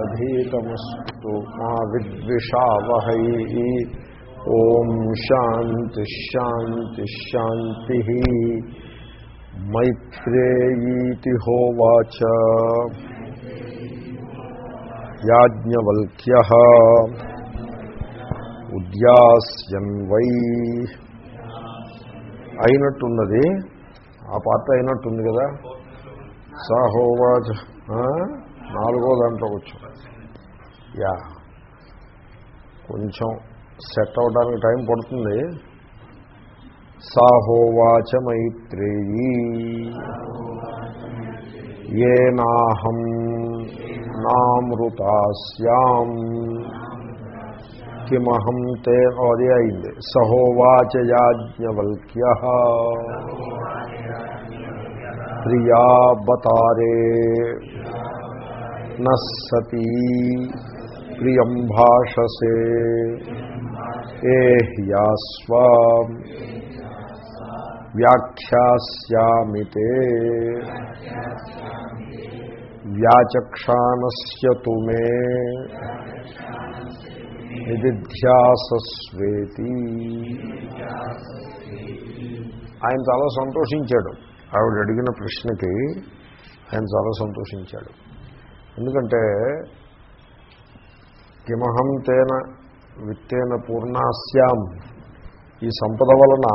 స్వినావధీతమస్తు మా విద్విషావహై ఓం శాంతి శాంతి శాంతి మైత్రేయీతి హోవాచ యాజ్ఞవల్క్య ఉద్యాస్యన్ వై అయినట్టున్నది. ఆ పాత్ర అయినట్టుంది కదా? సాహోవాచ నాలుగో దాంట్లో వచ్చు యా. కొంచెం సెట్ అవడానికి టైం పడుతుంది. సాహోవాచ మైత్రేయీ. ఏనాహం నామృతాస్యాం. కిమహం తే అది అయింది. సహోవాచ యాజ్ఞవల్క్య ప్రియా బతారే నసతీ ప్రియం భాషసే ఏహ్యాస్వ వ్యాఖ్యాస్యామితే వ్యాచక్షానస్య తుమే నిధిధ్యాసస్వేతి ఆయన చాలా సంతోషించాడు. ఆవిడ అడిగిన ప్రశ్నకి ఆయన చాలా సంతోషించాడు. ఎందుకంటే కిమహం తేన విత్తేన పూర్ణాస్యాం. ఈ సంపద వలన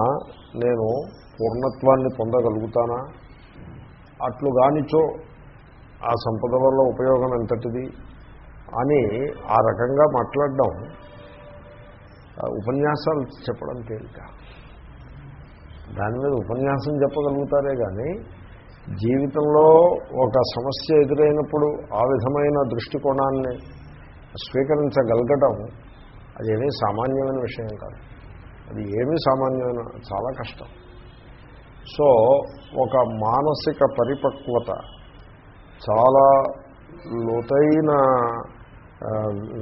నేను పూర్ణత్వాన్ని పొందగలుగుతానా? అట్లు గానిచో ఆ సంపద వల్ల ఉపయోగం ఎంతటిది? అని ఆ రకంగా మాట్లాడడం. ఉపన్యాసాలు చెప్పడం తేలిక. దాని మీద ఉపన్యాసం చెప్పగలుగుతారే కానీ జీవితంలో ఒక సమస్య ఎదురైనప్పుడు ఆ విధమైన దృష్టికోణాన్ని స్వీకరించగలగడం అదేమీ సామాన్యమైన విషయం కాదు. అది ఏమీ సామాన్యమైన చాలా కష్టం. సో ఒక మానసిక పరిపక్వత చాలా లోతైన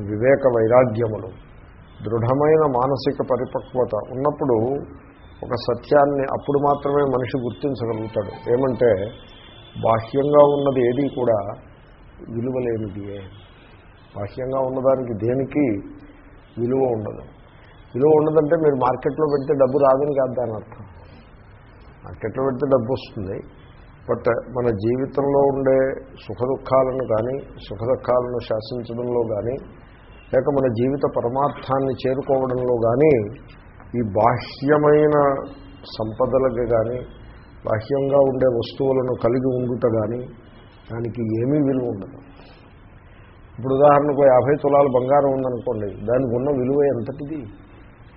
వివేక వైరాగ్యములు దృఢమైన మానసిక పరిపక్వత ఉన్నప్పుడు ఒక సత్యాన్ని అప్పుడు మాత్రమే మనిషి గుర్తించగలుగుతాడు. ఏమంటే బాహ్యంగా ఉన్నది ఏది కూడా విలువలేనిదియే బాహ్యంగా ఉన్నదానికి దేనికి విలువ ఉండదు. విలువ ఉండదంటే మీరు మార్కెట్లో పెడితే డబ్బు రాదని కాదు దాని అర్థం. మార్కెట్లో పెడితే డబ్బు వస్తుంది. బట్ మన జీవితంలో ఉండే సుఖ దుఃఖాలను కానీ సుఖ దుఃఖాలను శాసించడంలో కానీ లేక మన జీవిత పరమార్థాన్ని చేరుకోవడంలో కానీ ఈ బాహ్యమైన సంపదలకు కానీ బాహ్యంగా ఉండే వస్తువులను కలిగి ఉండుట కానీ దానికి ఏమీ విలువ ఉండదు. ఇప్పుడు ఉదాహరణకు యాభై తులాలు బంగారం ఉందనుకోండి దానికి ఉన్న విలువ ఎంతటిది?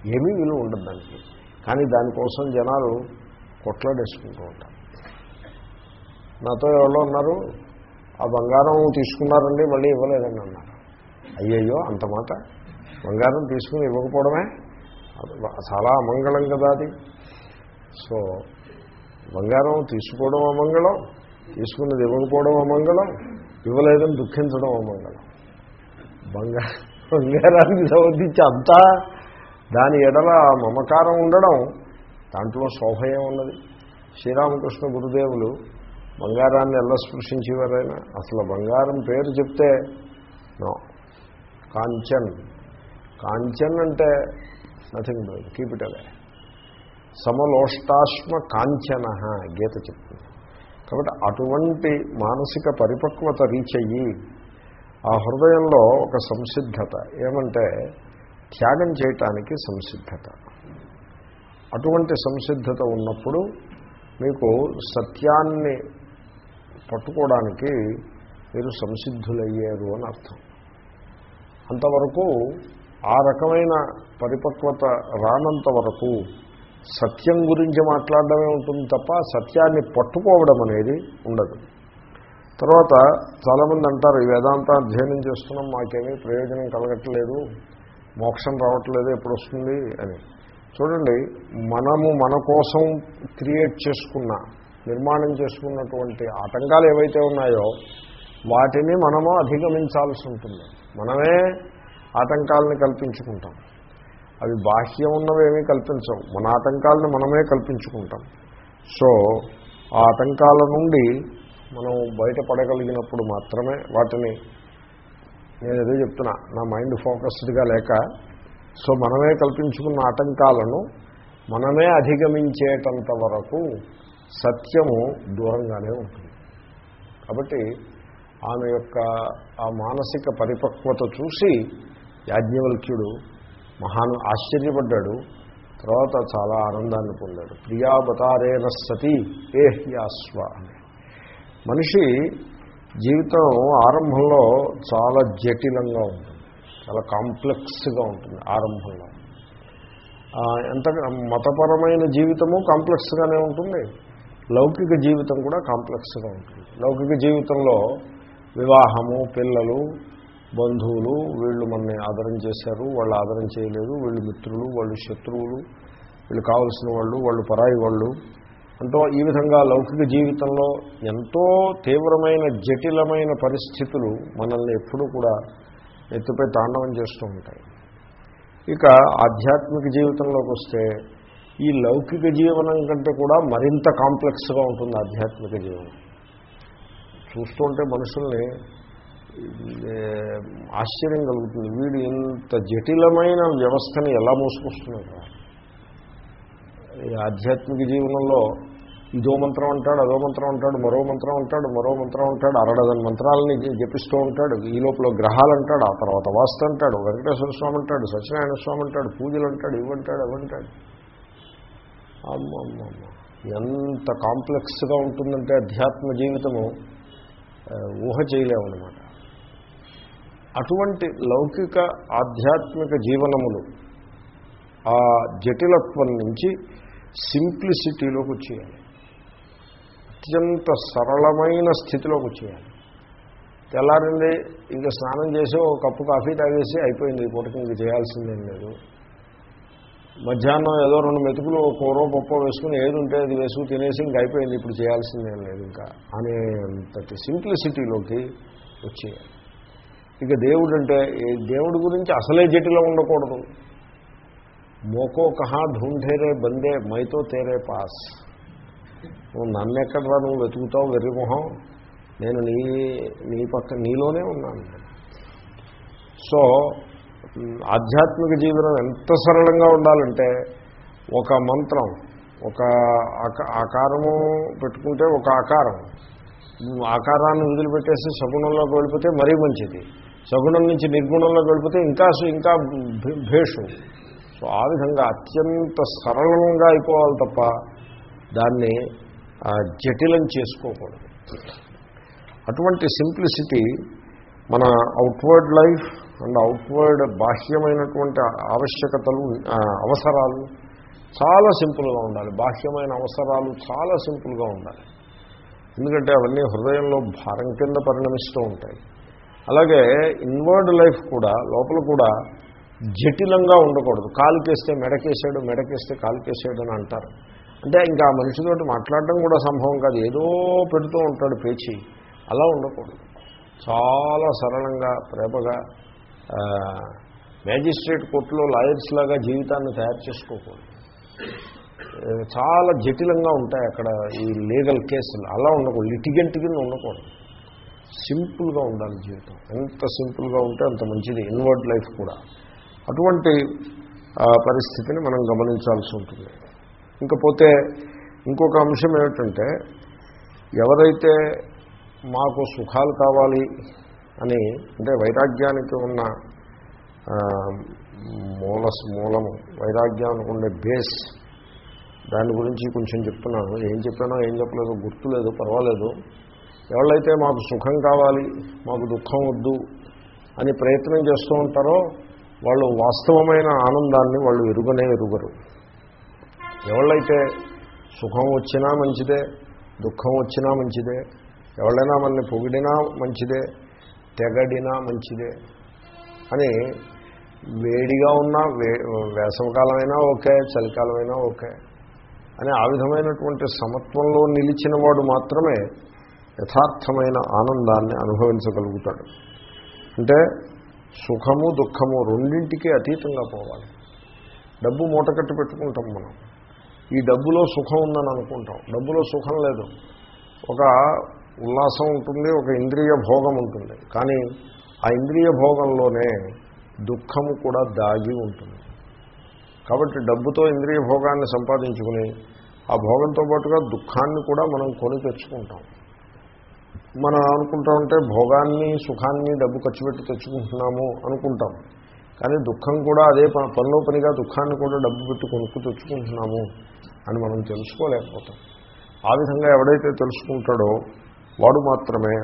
ఏమీ విలువ ఉండదు దానికి. కానీ దానికోసం జనాలు కొట్లాడేసుకుంటూ ఉంటారు. నాతో ఎవరో ఉన్నారు ఆ బంగారం తీసుకున్నారండి మళ్ళీ ఇవ్వలేదండి అన్నారు. అయ్యయ్యో అంత మాట? బంగారం తీసుకుని ఇవ్వకపోవడమే? చాలా అమంగళం కదా అది. సో బంగారం తీసుకోవడం అమంగళం తీసుకున్నది ఇవ్వకపోవడం అమంగళం ఇవ్వలేదని దుఃఖించడం అమంగళం. బంగారం బంగారానికి సంబంధించి అంతా దాని ఎడల మమకారం ఉండడం దాంట్లో శోభయం ఉన్నది. శ్రీరామకృష్ణ గురుదేవులు బంగారాన్ని ఎలా స్పృశించేవారైనా అసలు బంగారం పేరు చెప్తే నో కాంచన్. కాంచన్ అంటే nothing doing keep it away సమలోష్టాశ్మ కాంచన గీత చెప్తుంది. కాబట్టి అటువంటి మానసిక పరిపక్వత రీచ్ అయ్యి ఆ హృదయంలో ఒక సంసిద్ధత. ఏమంటే త్యాగం చేయటానికి సంసిద్ధత. అటువంటి సంసిద్ధత ఉన్నప్పుడు మీకు సత్యాన్ని పట్టుకోవడానికి మీరు సంసిద్ధులయ్యారు అని అర్థం. అంతవరకు ఆ రకమైన పరిపక్వత రానంత వరకు సత్యం గురించి మాట్లాడడమే ఉంటుంది తప్ప సత్యాన్ని పట్టుకోవడం అనేది ఉండదు. తర్వాత చాలామంది అంటారు ఈ వేదాంత అధ్యయనం చేస్తున్నాం మాకేమీ ప్రయోజనం కలగట్లేదు మోక్షం రావట్లేదు ఎప్పుడు వస్తుంది అని. చూడండి మనము మన కోసం క్రియేట్ చేసుకున్న నిర్మాణం చేసుకున్నటువంటి ఆటంకాలు ఏవైతే ఉన్నాయో వాటిని మనము అధిగమించాల్సి ఉంటుంది. మనమే ఆటంకాలను కల్పించుకుంటాం. అవి బాహ్యం ఉన్నవేమీ కల్పించవు. మన ఆటంకాలను మనమే కల్పించుకుంటాం. సో ఆ ఆటంకాల నుండి మనం బయటపడగలిగినప్పుడు మాత్రమే వాటిని నేను ఏదో చెప్తున్నా నా మైండ్ ఫోకస్డ్గా లేక సో మనమే కల్పించుకున్న ఆటంకాలను మనమే అధిగమించేటంత వరకు సత్యము దూరంగానే ఉంటుంది. కాబట్టి ఆమె యొక్క ఆ మానసిక పరిపక్వత చూసి యాజ్ఞవల్క్యుడు మహాను ఆశ్చర్యపడ్డాడు. తర్వాత చాలా ఆనందాన్ని పొందాడు. ప్రియాబతారేణ సతి ఏ హ్యాస్వ మనిషి జీవితం ఆరంభంలో చాలా జటిలంగా ఉంటుంది. చాలా కాంప్లెక్స్గా ఉంటుంది ఆరంభంలో. ఎంత మతపరమైన జీవితము కాంప్లెక్స్గానే ఉంటుంది. లౌకిక జీవితం కూడా కాంప్లెక్స్గా ఉంటుంది. లౌకిక జీవితంలో వివాహము పిల్లలు బంధువులు వీళ్ళు మనని ఆదరం చేశారు వాళ్ళు ఆదరం చేయలేదు వీళ్ళు మిత్రులు వాళ్ళు శత్రువులు వీళ్ళు కావలసిన వాళ్ళు వాళ్ళు పరాయి వాళ్ళు. అంటూ ఈ విధంగా లౌకిక జీవితంలో ఎంతో తీవ్రమైన జటిలమైన పరిస్థితులు మనల్ని ఎప్పుడూ కూడా ఎత్తుపై తాండవం చేస్తూ ఉంటాయి. ఇక ఆధ్యాత్మిక జీవితంలోకి వస్తే ఈ లౌకిక జీవనం కంటే కూడా మరింత కాంప్లెక్స్గా ఉంటుంది ఆధ్యాత్మిక జీవనం. చూస్తుంటే మనుషుల్ని ఆశ్చర్యం కలుగుతుంది. వీడు ఇంత జటిలమైన వ్యవస్థని ఎలా మోసుకొస్తున్నాడు? ఈ ఆధ్యాత్మిక జీవనంలో ఇదో మంత్రం అంటాడు అదో మంత్రం అంటాడు మరో మంత్రం అంటాడు మరో మంత్రం అంటాడు అరడదని మంత్రాలని జపిస్తూ ఉంటాడు. ఈ లోపల గ్రహాలు అంటాడు ఆ తర్వాత వాస్తు అంటాడు వెంకటేశ్వర స్వామి అంటాడు సత్యనారాయణ స్వామి అంటాడు పూజలు అంటాడు ఇవ్వంటాడు అవంటాడు అమ్మమ్మ ఎంత కాంప్లెక్స్గా ఉంటుందంటే అధ్యాత్మ జీవితము ఊహ చేయలేమన్నమాట. అటువంటి లౌకిక ఆధ్యాత్మిక జీవనములు ఆ జటిలత్వం నుంచి సింప్లిసిటీలోకి వచ్చేయాలి. అత్యంత సరళమైన స్థితిలోకి వచ్చేయాలి. తెల్లారింది ఇంకా స్నానం చేసి ఒక కప్పు కాఫీ తాగేసి అయిపోయింది ఈ పూటకి ఇంక చేయాల్సిందేం లేదు. మధ్యాహ్నం ఏదో రెండు మెతుకులు కూర పప్పు వేసుకుని ఏది ఉంటే అది వేసుకుని తినేసి ఇంక అయిపోయింది ఇప్పుడు చేయాల్సిందేం లేదు ఇంకా అనేంతటి సింప్లిసిటీలోకి వచ్చేయాలి. ఇక దేవుడు అంటే ఈ దేవుడి గురించి అసలే జటిలో ఉండకూడదు. మోకో కహా ఢూంఢేరే బందే మైతో తేరే పాస్. నువ్వు నన్ను ఎక్కడరా నువ్వు వెతుకుతావు వెర్రిమొహం నేను నీ నీ పక్క నీలోనే ఉన్నాను సో ఆధ్యాత్మిక జీవనం ఎంత సరళంగా ఉండాలంటే ఒక మంత్రం ఒక ఆక- ఆకారము పెట్టుకుంటే ఒక ఆకారం. ఆకారాన్ని వదిలిపెట్టేసి సగుణంలోకి వెళ్ళిపోతే మరీ మంచిది. సగుణం నుంచి నిర్గుణంలోకి వెళ్ళిపోతే ఇంకా ఇంకా భేషం భేషు. సో ఆ విధంగా అత్యంత సరళంగా అయిపోవాలి తప్ప దాన్ని జటిలం చేసుకోకూడదు. అటువంటి సింప్లిసిటీ మన అవుట్వర్డ్ లైఫ్ అండ్ అవుట్వర్డ్ బాహ్యమైనటువంటి ఆవశ్యకతలు అవసరాలు చాలా సింపుల్గా ఉండాలి. బాహ్యమైన అవసరాలు చాలా సింపుల్గా ఉండాలి. ఎందుకంటే అవన్నీ హృదయంలో భారం కింద పరిణమిస్తూ ఉంటాయి. అలాగే ఇన్వర్డ్ లైఫ్ కూడా లోపల కూడా జటిలంగా ఉండకూడదు. కాలుకేస్తే మెడకేసాడు మెడకేస్తే కాలుకేసాడు అని అంటారు. అంటే ఇంకా ఆ మనిషితోటి మాట్లాడడం కూడా సంభవం కాదు. ఏదో పెడుతూ ఉంటాడు పేచి. అలా ఉండకూడదు. చాలా సరళంగా ప్రేమగా మ్యాజిస్ట్రేట్ కోర్టులో లాయర్స్ లాగా జీవితాన్ని తయారు చేసుకోకూడదు. చాలా జటిలంగా ఉంటాయి అక్కడ ఈ లీగల్ కేసులు. అలా ఉండకూడదు. లిటిగెంట్ కింద ఉండకూడదు. సింపుల్గా ఉండాలి జీవితం. ఎంత సింపుల్గా ఉంటే అంత మంచిది. ఇన్వర్డ్ లైఫ్ కూడా. అటువంటి ఆ, పరిస్థితిని మనం గమనించాల్సి ఉంటుంది. ఇంకపోతే ఇంకొక అంశం ఏమిటంటే ఎవరైతే మాకు సుఖాలు కావాలి అని అంటే వైరాగ్యానికి ఉన్న మూల మూలము వైరాగ్యానికి ఉండే బేస్ దాని గురించి కొంచెం చెప్తున్నాను. ఏం చెప్పానో ఏం చెప్పలేదో గుర్తులేదు పర్వాలేదు. ఎవళ్ళైతే మాకు సుఖం కావాలి మాకు దుఃఖం వద్దు అని ప్రయత్నం చేస్తూ ఉంటారో వాళ్ళు వాస్తవమైన ఆనందాన్ని వాళ్ళు ఎరుగనే ఎరుగరు. ఎవళ్ళైతే సుఖం వచ్చినా మంచిదే దుఃఖం వచ్చినా మంచిదే ఎవరైనా మనల్ని పొగిడినా మంచిదే తెగడినా మంచిదే అని వేడిగా ఉన్నా వే వేసవకాలమైనా ఓకే చలికాలమైనా ఓకే అని ఆ విధమైనటువంటి సమత్వంలో నిలిచిన వాడు మాత్రమే యథార్థమైన ఆనందాన్ని అనుభవించగలుగుతాడు. అంటే సుఖము దుఃఖము రెండింటికి అతీతంగా పోవాలి. డబ్బు మూటకట్టి పెట్టుకుంటాం మనం. ఈ డబ్బులో సుఖం ఉందని అనుకుంటాం. డబ్బులో సుఖం లేదు. ఒక ఉల్లాసం ఉంటుంది ఒక ఇంద్రియ భోగం ఉంటుంది. కానీ ఆ ఇంద్రియ భోగంలోనే దుఃఖము కూడా దాగి ఉంటుంది. కాబట్టి డబ్బుతో ఇంద్రియ భోగాన్ని సంపాదించుకుని ఆ భోగంతో పాటుగా దుఃఖాన్ని కూడా మనం కొని తెచ్చుకుంటాం. మనం అనుకుంటా ఉంటే భోగాన్ని సుఖాన్ని డబ్బు ఖర్చు పెట్టి తెచ్చుకుంటున్నాము అనుకుంటాం. కానీ దుఃఖం కూడా అదే ప- పనిలో పనిగా దుఃఖాన్ని కూడా డబ్బు పెట్టి కొనుక్కు తెచ్చుకుంటున్నాము అని మనం తెలుసుకోలేకపోతాం. ఆ విధంగా ఎవడైతే తెలుసుకుంటాడో వాడు మాత్రమే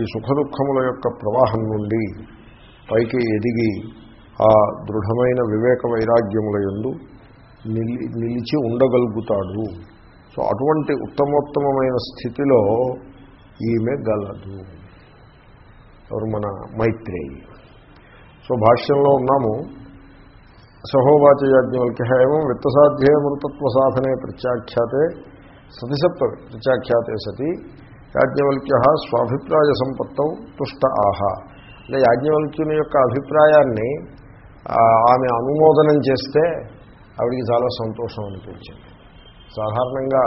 ఈ సుఖ దుఃఖముల యొక్క ప్రవాహం నుండి పైకి ఎదిగి ఆ దృఢమైన వివేక వైరాగ్యముల యందు నిలి నిలిచి ఉండగలుగుతాడు. సో అటువంటి ఉత్తమోత్తమైన స్థితిలో ఈమె గలదు. ఎవరు? మన మైత్రేయి. సో భాష్యంలో ఉన్నాము సహోవాచ యాజ్ఞవల్క్య ఏమం విత్తసాధ్యే మృతత్వ సాధనే ప్రత్యాఖ్యాతే సతిసప్త ప్రత్యాఖ్యాతే సతి. యాజ్ఞవల్క్య స్వాభిప్రాయ సంపత్తం తుష్ట ఆహ. అంటే యాజ్ఞవల్క్యుని యొక్క అభిప్రాయాన్ని ఆమె అనుమోదనం చేస్తే ఆవిడికి చాలా సంతోషం అనిపించింది. సాధారణంగా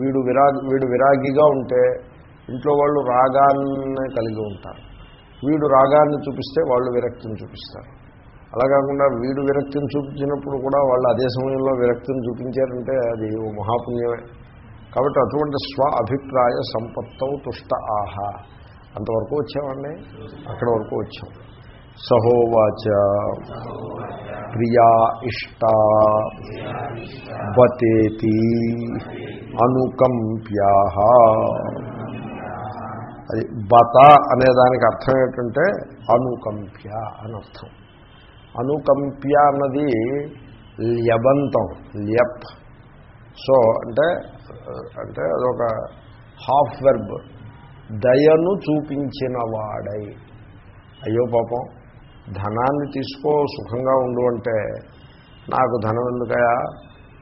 వీడు విరా వీడు విరాగిగా ఉంటే ఇంట్లో వాళ్ళు రాగాన్ని కలిగి ఉంటారు. వీడు రాగాన్ని చూపిస్తే వాళ్ళు విరక్తిని చూపిస్తారు. అలా కాకుండా వీడు విరక్తిని చూపించినప్పుడు కూడా వాళ్ళు అదే సమయంలో విరక్తిని చూపించారంటే అది ఓ మహాపుణ్యమే. కాబట్టి అటువంటి స్వ అభిప్రాయ సంపత్తౌ తుష్ట ఆహ. అంతవరకు వచ్చామండి? అక్కడ వరకు వచ్చాం. సహోవాచ. ప్రియా ఇష్ట. బతేతి. అనుకంప్యా అది బత అనే దానికి అర్థం ఏంటంటే అనుకంప్య అని అర్థం. అనుకంప్య అన్నది ల్యబంతం ల్యప్. సో అంటే అంటే అదొక హాఫ్ వెర్బ్. దయను చూపించిన వాడై. అయ్యో పాపం ధనాన్ని తీసుకో సుఖంగా ఉండు అంటే నాకు ధనం ఎందుకయా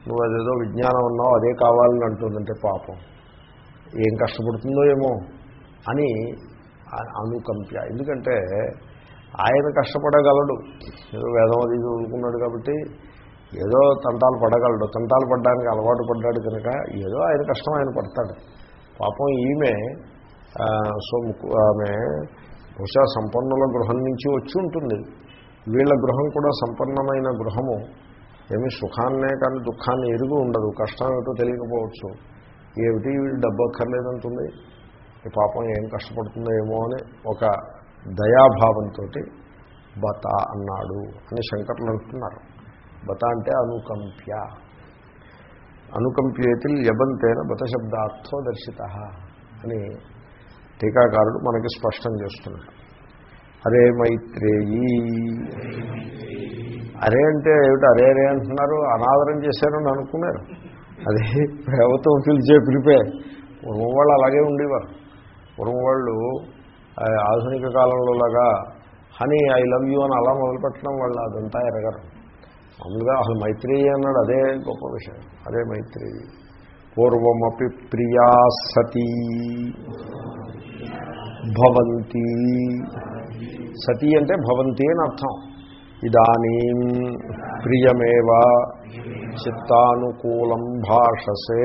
నువ్వు అదేదో విజ్ఞానం ఉన్నావు అదే కావాలని అంటుందంటే పాపం. ఏం కష్టపడుతుందో ఏమో. అని అనుకంప్య. ఎందుకంటే ఆయన కష్టపడగలడు. ఏదో వేదం అది చదువుకున్నాడు కాబట్టి ఏదో తంటాలు పడగలడు. తంటాలు పడడానికి అలవాటు పడ్డాడు కనుక ఏదో ఆయన కష్టం ఆయన పడతాడు. పాపం ఈమె సో ఆమె బహుశా సంపన్నుల గృహం నుంచి వచ్చి ఉంటుంది. వీళ్ళ గృహం కూడా సంపన్నమైన గృహము. ఏమి సుఖాన్నే కానీ దుఃఖాన్ని ఎరుగు ఉండదు. కష్టం ఏమిటో తెలియకపోవచ్చు. ఏమిటి? వీళ్ళు డబ్బు అక్కర్లేదంటుంది. ఈ పాపం ఏం కష్టపడుతుందో ఏమో అని ఒక దయాభావంతో బత అన్నాడు అని శంకర్లు అంటున్నారు. బత అంటే అనుకంప్య. అనుకంప్యేతి యబంతేన బతశబ్దార్థో దర్శిత అని టీకాకారుడు మనకి స్పష్టం చేస్తున్నాడు. అరే మైత్రేయీ. అరే అంటే ఏమిటి? అరే అరే అంటున్నారు. అనాదరం చేశారని అనుకున్నారు. అదే ప్రేమతో పిలిచే పిలిపే. పూర్వం వాళ్ళు అలాగే ఉండేవారు. పూర్వం వాళ్ళు ఆధునిక కాలంలో లాగా హనీ ఐ లవ్ యూ అని అలా మొదలుపెట్టడం వాళ్ళు అదంతా ఎరగరు. మామూలుగా అసలు మైత్రేయి అన్నాడు అదే గొప్ప విషయం. అదే మైత్రేయి పూర్వమపి ప్రియా సతీ భవంతి. సతీ అంటే భవంతి అని అర్థం. ఇదానీ ప్రియమేవ చిత్తానుకూలం భాషసే.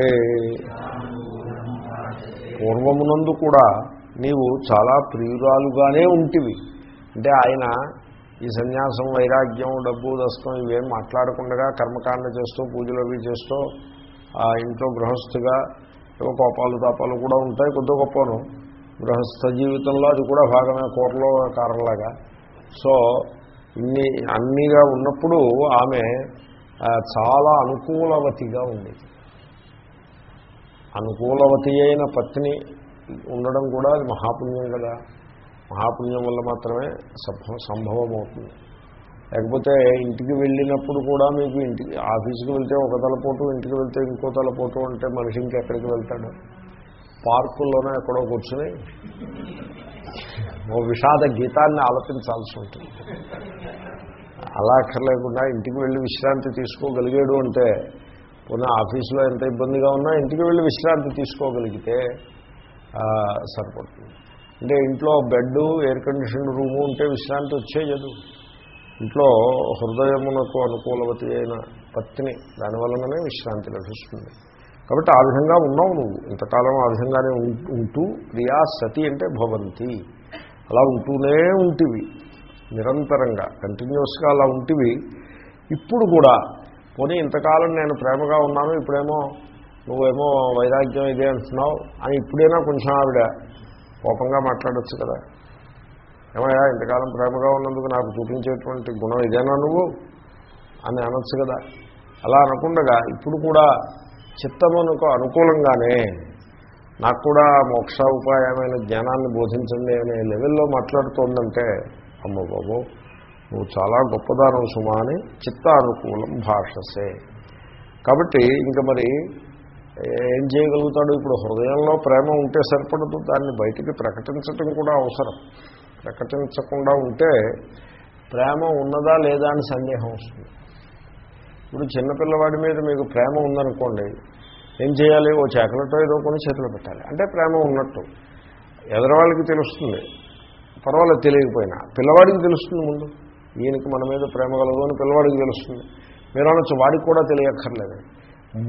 పూర్వమునందు కూడా నీవు చాలా ప్రియురాలుగానే ఉంటివి. అంటే ఆయన ఈ సన్యాసం వైరాగ్యం డబ్బు దస్తం ఇవేం మాట్లాడకుండా కర్మకాండ చేస్తూ పూజలు అవి చేస్తూ ఆ ఇంట్లో గృహస్థుగా ఏవో కోపాలు తాపాలు కూడా ఉంటాయి కొద్ది గొప్పను. గృహస్థ జీవితంలో అది కూడా భాగమే కూరలో కారంలాగా. సో ఇన్ని అన్నిగా ఉన్నప్పుడు ఆమె చాలా అనుకూలవతిగా ఉండేది. అనుకూలవతి అయిన పత్ని ఉండడం కూడా అది మహాపుణ్యం కదా. మహాపుణ్యం వల్ల మాత్రమే సంభవం అవుతుంది లేకపోతే ఇంటికి వెళ్ళినప్పుడు కూడా మీకు ఇంటికి ఆఫీస్కి వెళ్తే ఒక తలపోటు ఇంటికి వెళ్తే ఇంకో తలపోటు అంటే మనిషి ఇంకెక్కడికి వెళ్తాడు? పార్కుల్లోనే ఎక్కడో కూర్చుని ఓ విషాద గీతాన్ని ఆలపించాల్సి ఉంటుంది. అలా అక్కర్లేకుండా ఇంటికి వెళ్ళి విశ్రాంతి తీసుకోగలిగాడు అంటే పోనీ ఆఫీసులో ఎంత ఇబ్బందిగా ఉన్నా ఇంటికి వెళ్ళి విశ్రాంతి తీసుకోగలిగితే సరిపడుతుంది. అంటే ఇంట్లో బెడ్ ఎయిర్ కండిషన్ రూము ఉంటే విశ్రాంతి వచ్చేయదు. ఇంట్లో హృదయమునకు అనుకూలవతి అయిన పత్తిని దానివల్లనే విశ్రాంతి లభిస్తుంది. కాబట్టి ఆ విధంగా ఉన్నావు నువ్వు. ఇంతకాలం ఆ విధంగానే ఉం- ఉంటూ క్రియా సతి అంటే భవంతి. అలా ఉంటూనే ఉంటివి. నిరంతరంగా కంటిన్యూస్గా అలా ఉంటివి. ఇప్పుడు కూడా పోనీ ఇంతకాలం నేను ప్రేమగా ఉన్నాను ఇప్పుడేమో నువ్వేమో వైరాగ్యం ఇదే అంటున్నావు అని ఇప్పుడైనా కొంచెం ఆవిడ కోపంగా మాట్లాడొచ్చు కదా. ఏమయ్యా ఇంతకాలం ప్రేమగా ఉన్నందుకు నాకు చూపించేటువంటి గుణం ఇదేనా నువ్వు? అని అనొచ్చు కదా. అలా అనకుండగా ఇప్పుడు కూడా చిత్తమునకు అనుకూలంగానే నాకు కూడా మోక్ష ఉపాయమైన జ్ఞానాన్ని బోధించండి అనే లెవెల్లో మాట్లాడుతోందంటే అమ్మ బాబు నువ్వు చాలా గొప్పదానం సుమా అని చిత్తానుకూలం భాషసే. కాబట్టి ఇంకా మరి ఏం చేయగలుగుతాడు? ఇప్పుడు హృదయంలో ప్రేమ ఉంటే సరిపడదు. దాన్ని బయటికి ప్రకటించటం కూడా అవసరం. ప్రకటించకుండా ఉంటే ప్రేమ ఉన్నదా లేదా అని సందేహం వస్తుంది. ఇప్పుడు చిన్నపిల్లవాడి మీద మీకు ప్రేమ ఉందనుకోండి ఏం చేయాలి? ఓ చాకలెట్ ఏదో కొని చేతిలో పెట్టాలి. అంటే ప్రేమ ఉన్నట్టు. ఎదరవాళ్ళకి తెలుస్తుంది. పర్వాలేదు తెలియకపోయినా. పిల్లవాడికి తెలుస్తుంది ముందు. ఈయనకి మన మీద ప్రేమ కలదు అని పిల్లవాడికి తెలుస్తుంది. మీరు అనొచ్చు వాడికి కూడా తెలియక్కర్లేదు.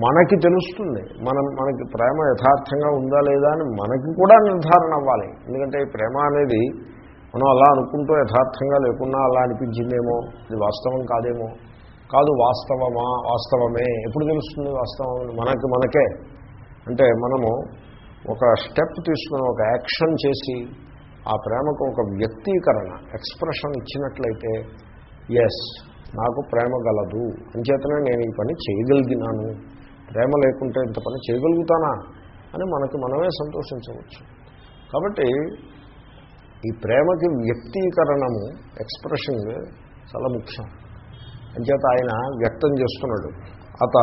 మనకి తెలుస్తుంది. మనం మనకి ప్రేమ యథార్థంగా ఉందా లేదా అని మనకి కూడా నిర్ధారణ అవ్వాలి. ఎందుకంటే ఈ ప్రేమ అనేది మనం అలా అనుకుంటూ యథార్థంగా లేకున్నా అలా అనిపించిందేమో ఇది వాస్తవం కాదేమో. కాదు వాస్తవమా వాస్తవమే. ఎప్పుడు తెలుస్తుంది వాస్తవం? మనకి మనకే. అంటే మనము ఒక స్టెప్ తీసుకుని ఒక యాక్షన్ చేసి ఆ ప్రేమకు ఒక వ్యక్తీకరణ ఎక్స్ప్రెషన్ ఇచ్చినట్లయితే ఎస్ నాకు ప్రేమ గలదు. అంచేతనే నేను ఈ పని చేయగలిగినాను. ప్రేమ లేకుంటే ఇంత పని చేయగలుగుతానా? అని మనకి మనమే సంతోషించవచ్చు. కాబట్టి ఈ ప్రేమకి వ్యక్తీకరణము ఎక్స్ప్రెషన్ చాలా ముఖ్యం. అంచేత ఆయన వ్యక్తం చేస్తున్నాడు. అత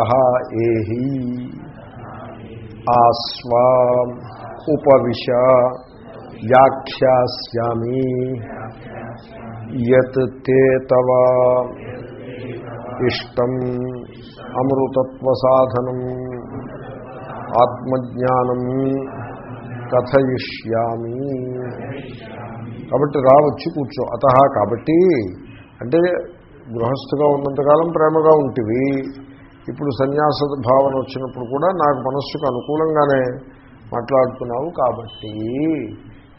ఏహి ఆస్వా ఉపవిశ వ్యాఖ్యాస్యామి యత్ తే తవ ఇష్టం అమృతత్వ సాధనం ఆత్మజ్ఞానం కథయిష్యామి. కాబట్టి రావచ్చు కూర్చో. అత కాబట్టి అంటే గృహస్థుగా ఉన్నంతకాలం ప్రేమగా ఉంటివి. ఇప్పుడు సన్యాస భావన వచ్చినప్పుడు కూడా నాకు మనస్సుకు అనుకూలంగానే మాట్లాడుతున్నావు కాబట్టి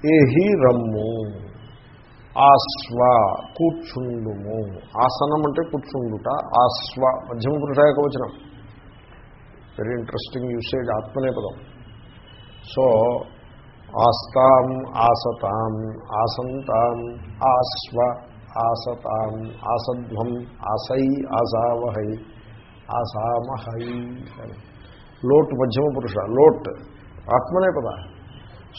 ఏహి రమ్ము. ఆస్వ కూర్చుండుము. ఆసనం అంటే కూర్చుండుట ఆస్వ మధ్యమ పురుషాయక వచనం. వెరీ ఇంట్రెస్టింగ్ యూసేజ్ ఆత్మనే పదం. సో ఆస్తాం ఆసతాం ఆసంతాం ఆస్వ ఆసతాం ఆసధ్వం ఆసై ఆసావహై ఆసామహై. లోట్ మధ్యమ పురుష లోట్ ఆత్మనే పద.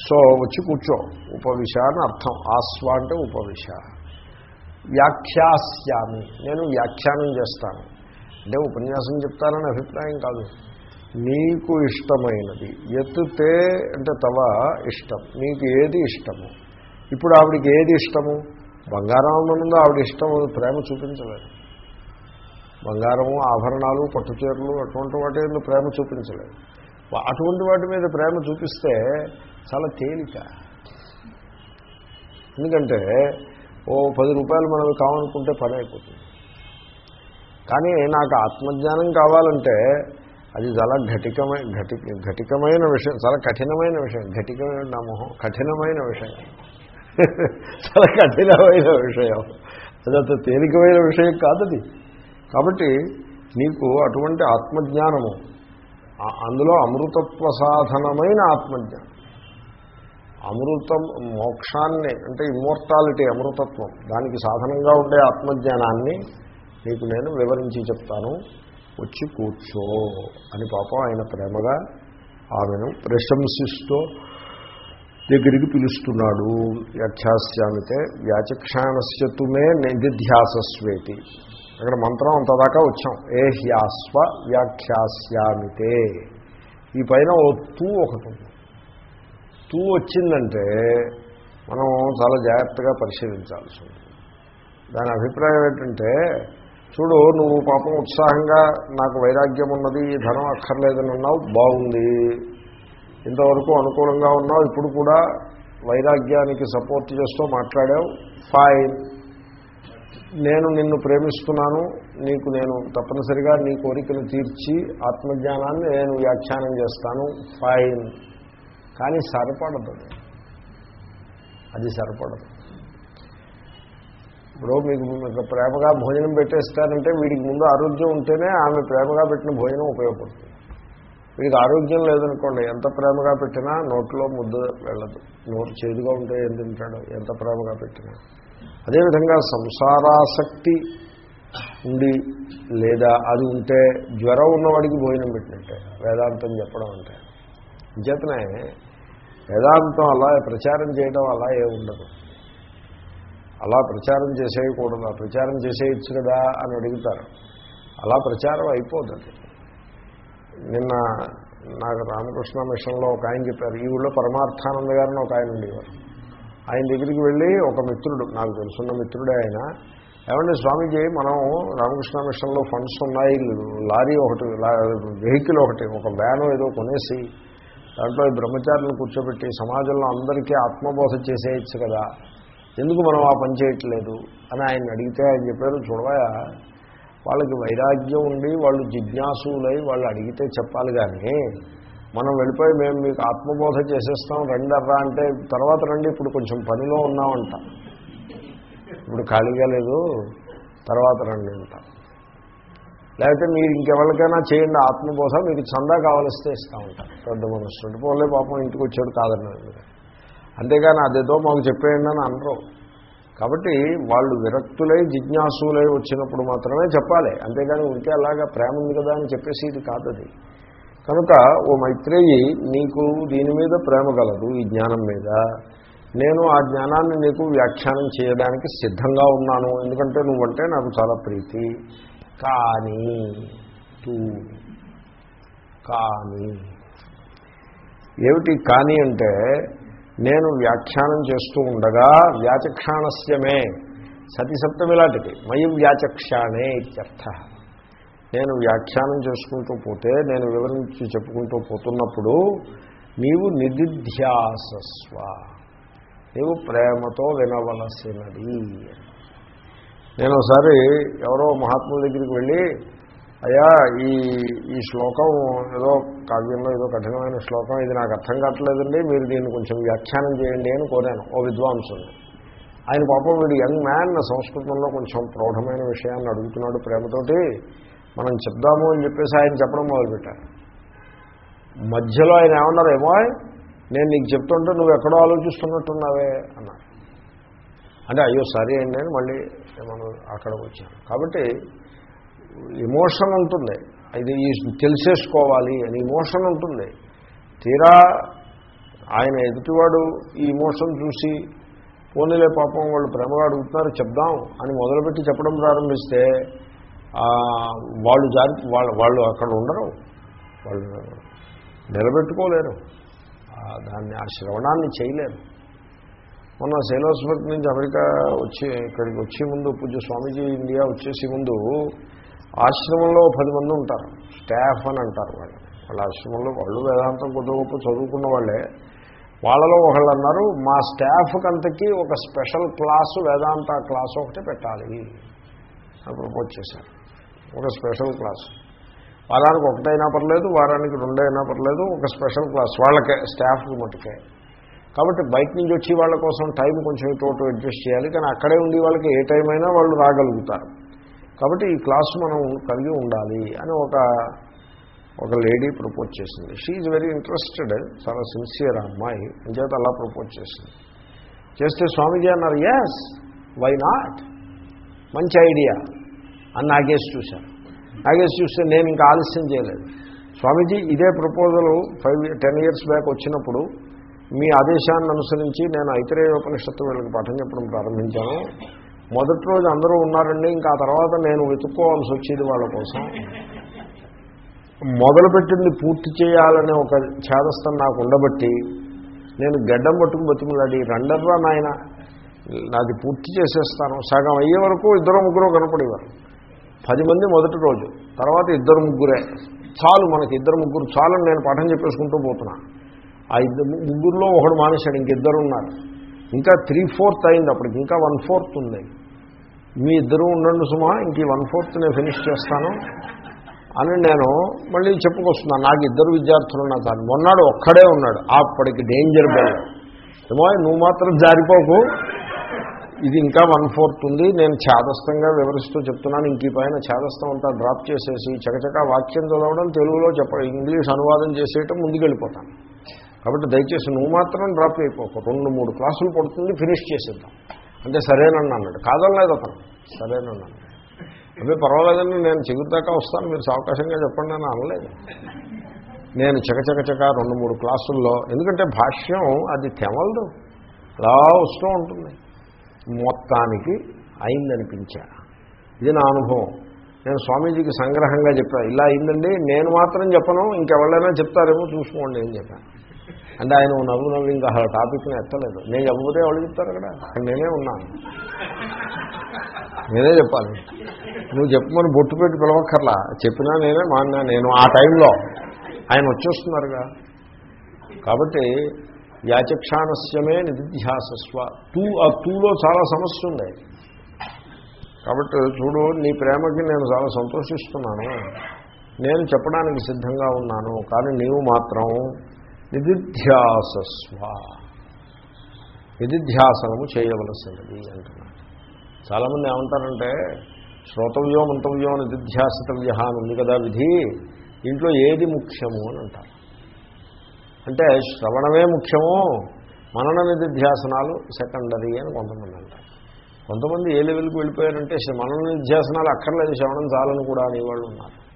సో వచ్చి కూర్చో. ఉపవిశ అని అర్థం. ఆస్వ అంటే ఉపవిశ వ్యాఖ్యాస్యామి. నేను వ్యాఖ్యానం చేస్తాను. అంటే ఉపన్యాసం చెప్తానని అభిప్రాయం కాదు. నీకు ఇష్టమైనది. ఎత్తుతే అంటే తవ ఇష్టం. నీకు ఏది ఇష్టము? ఇప్పుడు ఆవిడికి ఏది ఇష్టము? బంగారం అన్నందు ఆవిడ ఇష్టం ప్రేమ చూపించలేదు. బంగారము ఆభరణాలు పట్టుచీరలు అటువంటి వాటి మీద ప్రేమ చూపించలేదు. అటువంటి వాటి మీద ప్రేమ చూపిస్తే చాలా తేలిక. ఎందుకంటే ఓ పది రూపాయలు మనం కావాలనుకుంటే పని అయిపోతుంది. కానీ నాకు ఆత్మజ్ఞానం కావాలంటే అది చాలా ఘటికమైన ఘటి ఘటికమైన విషయం చాలా కఠినమైన విషయం. ఘటికమైన నా మొహం కఠినమైన విషయం. చాలా కఠినమైన విషయం. అదంత తేలికమైన విషయం కాదది. కాబట్టి నీకు అటువంటి ఆత్మజ్ఞానము అందులో అమృతత్వ సాధనమైన ఆత్మజ్ఞానం. అమృతం మోక్షాన్ని అంటే ఇమ్మోర్టాలిటీ అమృతత్వం. దానికి సాధనంగా ఉండే ఆత్మజ్ఞానాన్ని నీకు నేను వివరించి చెప్తాను. వచ్చి కూర్చో అని పాపం ఆయన ప్రేమగా ఆమెను ప్రశంసిస్తూ దగ్గరికి పిలుస్తున్నాడు. వ్యాఖ్యాస్యామితే వ్యాచక్షాణస్యతుమే నిధిధ్యాసస్వేతి. అక్కడ మంత్రం అంతదాకా వచ్చాం. ఏ హ్యాస్వ వ్యాఖ్యాస్యామితే. ఈ పైన ఓ తూ ఒకటి టూ తూ వచ్చిందంటే మనం చాలా జాగ్రత్తగా పరిశీలించాల్సి ఉంటుంది. దాని అభిప్రాయం ఏంటంటే చూడు నువ్వు పాపం ఉత్సాహంగా నాకు వైరాగ్యం ఉన్నది ధనం అక్కర్లేదని అన్నావు బాగుంది. ఇంతవరకు అనుకూలంగా ఉన్నావు ఇప్పుడు కూడా వైరాగ్యానికి సపోర్ట్ చేస్తూ మాట్లాడావు ఫైన్. నేను నిన్ను ప్రేమిస్తున్నాను నీకు నేను తప్పనిసరిగా నీ కోరికను తీర్చి ఆత్మజ్ఞానాన్ని నేను వ్యాఖ్యానం చేస్తాను ఫైన్. కానీ సరిపడదు. అది. అది సరిపడదు. ఇప్పుడు మీకు మీకు ప్రేమగా భోజనం పెట్టేస్తారంటే వీడికి ముందు ఆరోగ్యం ఉంటేనే ఆమె ప్రేమగా పెట్టిన భోజనం ఉపయోగపడుతుంది. వీడికి ఆరోగ్యం లేదనుకోండి ఎంత ప్రేమగా పెట్టినా నోట్లో ముద్ద వెళ్ళదు. నోరు చేదుగా ఉంటే ఏం తింటాడు? ఎంత ప్రేమగా పెట్టినా. అదేవిధంగా సంసారాసక్తి ఉండి లేదా అది ఉంటే జ్వరం ఉన్నవాడికి భోజనం పెట్టినట్టే. వేదాంతం చెప్పడం అంటే. చేతనే వేదాంతం అలా ప్రచారం చేయడం అలా ఏ ఉండదు. అలా ప్రచారం చేసేయకూడదు ప్రచారం చేసేయచ్చు కదా అని అడుగుతారు. అలా ప్రచారం అయిపోతుంది నిన్న నాకు రామకృష్ణ మిషన్లో ఒక ఆయన చెప్పారు ఈ ఊళ్ళో పరమార్థానంద గారిని ఒక ఆయన ఉండేవారు. ఆయన దగ్గరికి వెళ్ళి ఒక మిత్రుడు నాకు తెలుసున్న మిత్రుడే ఆయన ఏమంటే స్వామీజీ మనం రామకృష్ణ మిషన్లో ఫండ్స్ ఉన్నాయి లారీ ఒకటి వెహికల్ ఒకటి ఒక వ్యాన్ ఏదో కొనేసి దాంట్లో ఈ బ్రహ్మచారులను కూర్చోబెట్టి సమాజంలో అందరికీ ఆత్మబోధ చేసేయచ్చు కదా. ఎందుకు మనం ఆ పని చేయట్లేదు? అని ఆయన అడిగితే ఆయన చెప్పారు చూడవా వాళ్ళకి వైరాగ్యం ఉండి వాళ్ళు జిజ్ఞాసులై వాళ్ళు అడిగితే చెప్పాలి కానీ మనం వెళ్ళిపోయి మేము మీకు ఆత్మబోధ చేసేస్తాం రండి అంటే తర్వాత రండి ఇప్పుడు కొంచెం పనిలో ఉన్నామంట. ఇప్పుడు ఖాళీగా లేదు తర్వాత రండి అంట. లేకపోతే మీరు ఇంకెవరికైనా చేయండి ఆత్మబోధ మీకు చందా కావలిస్తే ఇస్తూ ఉంటారు పెద్ద మనసు పోలే పాపం ఇంటికి వచ్చాడు కాదన్నారు మీరు. అంతేగాని అదేదో మాకు చెప్పేయండి అని అనరు. కాబట్టి వాళ్ళు విరక్తులై జిజ్ఞాసులై వచ్చినప్పుడు మాత్రమే చెప్పాలి. అంతేగాని ఉంటే అలాగా ప్రేమ ఉంది కదా అని చెప్పేసి ఇది కాదది కనుక ఓ మైత్రేయి నీకు దీని మీద ప్రేమ కలదు ఈ జ్ఞానం మీద. నేను ఆ జ్ఞానాన్ని నీకు వ్యాఖ్యానం చేయడానికి సిద్ధంగా ఉన్నాను. ఎందుకంటే నువ్వంటే నాకు చాలా ప్రీతి. కానీ తూ కానీ. ఏమిటి కానీ అంటే నేను వ్యాఖ్యానం చేస్తూ ఉండగా వ్యాచక్షాణస్యమే సతి సప్తమిలాంటిది మయి వ్యాచక్షాణే ఇత్యర్థ. నేను వ్యాఖ్యానం చేసుకుంటూ పోతే నేను వివరించి చెప్పుకుంటూ పోతున్నప్పుడు నీవు నిదిధ్యాసస్వ. నీవు ప్రేమతో వినవలసినది. నేను ఒకసారి ఎవరో మహాత్ముల దగ్గరికి వెళ్ళి అయ్యా ఈ ఈ శ్లోకం ఏదో కావ్యంలో ఏదో కఠినమైన శ్లోకం ఇది నాకు అర్థం కావట్లేదండి మీరు దీన్ని కొంచెం వ్యాఖ్యానం చేయండి అని కోరాను ఓ విద్వాంసుని ఆయన పాపం వీడు యంగ్ మ్యాన్ సంస్కృతంలో కొంచెం ప్రౌఢమైన విషయాన్ని అడుగుతున్నాడు ప్రేమతోటి. మనం చెప్దాము అని చెప్పేసి ఆయన చెప్పడం మొదలుపెట్టారు. మధ్యలో ఆయన ఏమన్నారు ఏమో నేను నీకు చెప్తుంటే నువ్వు ఎక్కడో ఆలోచిస్తున్నట్టున్నావే అన్నారు అంటే అయ్యో సరే అండి అని మళ్ళీ మనం అక్కడికి వచ్చాను కాబట్టి ఇమోషన్ ఉంటుంది. ఇది తెలిసేసుకోవాలి అని ఇమోషన్ ఉంటుంది. తీరా ఆయన ఎదుటివాడు ఈ ఇమోషన్ చూసి పోనీలే పాపం వాళ్ళు ప్రేమగా అడుగుతున్నారు చెప్దాం అని మొదలుపెట్టి చెప్పడం ప్రారంభిస్తే వాళ్ళు జారి వాళ్ళు వాళ్ళు అక్కడ ఉండరు. వాళ్ళు నిలబెట్టుకోలేరు. దాన్ని ఆ శ్రవణాన్ని చేయలేరు. మొన్న సేలోస్వర్క్ నుంచి అమెరికా వచ్చి ఇక్కడికి వచ్చే ముందు పూజ స్వామీజీ ఇండియా వచ్చేసి ముందు ఆశ్రమంలో పది మంది ఉంటారు. స్టాఫ్ అని అంటారు వాళ్ళు. వాళ్ళ ఆశ్రమంలో వాళ్ళు వేదాంతం కొద్ది గొప్ప చదువుకున్న వాళ్ళే. వాళ్ళలో ఒకళ్ళు అన్నారు మా స్టాఫ్కి అంతకీ ఒక స్పెషల్ క్లాసు వేదాంత క్లాస్ ఒకటి పెట్టాలి. అని ప్రపోజ్ చేశారు ఒక స్పెషల్ క్లాస్. వారానికి ఒకటైనా పర్లేదు వారానికి రెండైనా పర్లేదు ఒక స్పెషల్ క్లాస్. వాళ్ళకే స్టాఫ్కి మటుకే. కాబట్టి బయట నుంచి వచ్చి వాళ్ళ కోసం టైం కొంచెం ఇటు అడ్జస్ట్ చేయాలి కానీ అక్కడే ఉండే వాళ్ళకి ఏ టైం అయినా వాళ్ళు రాగలుగుతారు. కాబట్టి ఈ క్లాసు మనం కలిగి ఉండాలి అని ఒక ఒక లేడీ ప్రపోజ్ చేసింది. షీ ఈజ్ వెరీ ఇంట్రెస్టెడ్ చాలా సిన్సియర్ అమ్మాయి అంచేత అలా ప్రపోజ్ చేసింది. చేస్తే స్వామీజీ అన్నారు ఎస్ వై నాట్ మంచి ఐడియా అని నాగేష్ చూశాను నాగేష్ చూస్తే నేను ఇంకా ఆలస్యం చేయలేదు. స్వామీజీ ఇదే proposal five ten years back వచ్చినప్పుడు మీ ఆదేశాన్ని అనుసరించి నేను ఐతరేయ ఉపనిషత్తు వీళ్ళకి పాఠం చెప్పడం ప్రారంభించాను. మొదటి రోజు అందరూ ఉన్నారండి ఇంకా తర్వాత నేను వెతుక్కోవాల్సి వచ్చేది వాళ్ళ కోసం. మొదలుపెట్టింది పూర్తి చేయాలనే ఒక ఛేదస్థం నాకు ఉండబట్టి నేను గడ్డం పట్టుకు బతిమలాడి రెండర్రా నాయన నాది పూర్తి చేసేస్తాను. సగం అయ్యే వరకు ఇద్దరు ముగ్గురు కనపడేవారు. పది మంది మొదటి రోజు తర్వాత ఇద్దరు ముగ్గురే. చాలు మనకి ఇద్దరు ముగ్గురు చాలని నేను పాఠం చెప్పేసుకుంటూ పోతున్నా. ఆ ఇద్దరు ముగ్గురులో ఒకడు మానేశాడు ఇంకిద్దరు ఉన్నారు ఇంకా త్రీ ఫోర్త్ అయింది అప్పటికి ఇంకా వన్ ఫోర్త్ ఉంది. మీ ఇద్దరు ఉండండి సుమా ఇంక వన్ ఫోర్త్ నేను ఫినిష్ చేస్తాను అని నేను మళ్ళీ చెప్పుకొస్తున్నాను నాకు ఇద్దరు విద్యార్థులు ఉన్నా కానీ మొన్నాడు ఒక్కడే ఉన్నాడు. అప్పటికి డేంజర్ బెల్. ఏమో నువ్వు మాత్రం జారిపోకు. ఇది ఇంకా వన్ ఫోర్త్ ఉంది. నేను ఛాదస్థంగా వివరిస్తూ చెప్తున్నాను. ఇంక ఈ పైన ఛాదస్థం అంతా డ్రాప్ చేసేసి చకచకా వాక్యం చదవడం తెలుగులో చెప్ప ఇంగ్లీష్ అనువాదం చేసేయటం ముందుకెళ్ళిపోతాను. కాబట్టి దయచేసి నువ్వు మాత్రం డ్రాప్ అయిపోక రెండు మూడు క్లాసులు పడుతుంది ఫినిష్ చేసేద్దాం. అంటే సరేనన్నా అన్నాడు. కాదనలేదు అతను. సరేనన్నాను అదే పర్వాలేదండి నేను చిగురుదాకా వస్తాను. మీరు సవకాశంగా చెప్పండి అని అనలేదు. నేను చకచకచక రెండు మూడు క్లాసుల్లో ఎందుకంటే భాష్యం అది తెమలదు. అలా వస్తూ ఉంటుంది. మొత్తానికి అయిందనిపించా. ఇది నా అనుభవం. నేను స్వామీజీకి సంగ్రహంగా చెప్పాను ఇలా అయిందండి నేను మాత్రం చెప్పను. ఇంకెవరైనా చెప్తారేమో చూసుకోండి అని చెప్పాను అంటే ఆయన నవ్వు నవ్వు ఇంకా అసలు టాపిక్ని ఎత్తలేదు. నేను చెప్పకపోతే ఎవరు చెప్తారు అక్కడ? నేనే ఉన్నాను. నేనే చెప్పాలి. నువ్వు చెప్పమని బొట్టు పెట్టి పిలవక్కర్లా. చెప్పినా నేనే మాన్నా నేను ఆ టైంలో. ఆయన వచ్చేస్తున్నారుగా. కాబట్టి యాచక్షానస్యమే నిధిధ్యాసస్వ. తూ ఆ తూలో చాలా సమస్య ఉంది. కాబట్టి చూడు నీ ప్రేమకి నేను చాలా సంతోషిస్తున్నాను. నేను చెప్పడానికి సిద్ధంగా ఉన్నాను. కానీ నీవు మాత్రం నిదిధ్యాసస్వ. నిదిధ్యాసనము చేయవలసినది అంటున్నాను చాలామంది ఏమంటారంటే శ్రోతవ్యో మంతవ్యో నిధిధ్యాసితవ్య అని ఉంది కదా విధి ఇంట్లో ఏది ముఖ్యము అని అంటారు. అంటే శ్రవణమే ముఖ్యము మనన నిధిధ్యాసనాలు సెకండరీ అని కొంతమంది అంటారు. కొంతమంది ఏ లెవెల్కి వెళ్ళిపోయారంటే మనన నిధ్యాసనాలు అక్కర్లేదు శ్రవణం చాలని కూడా అనేవాళ్ళు ఉన్నారు.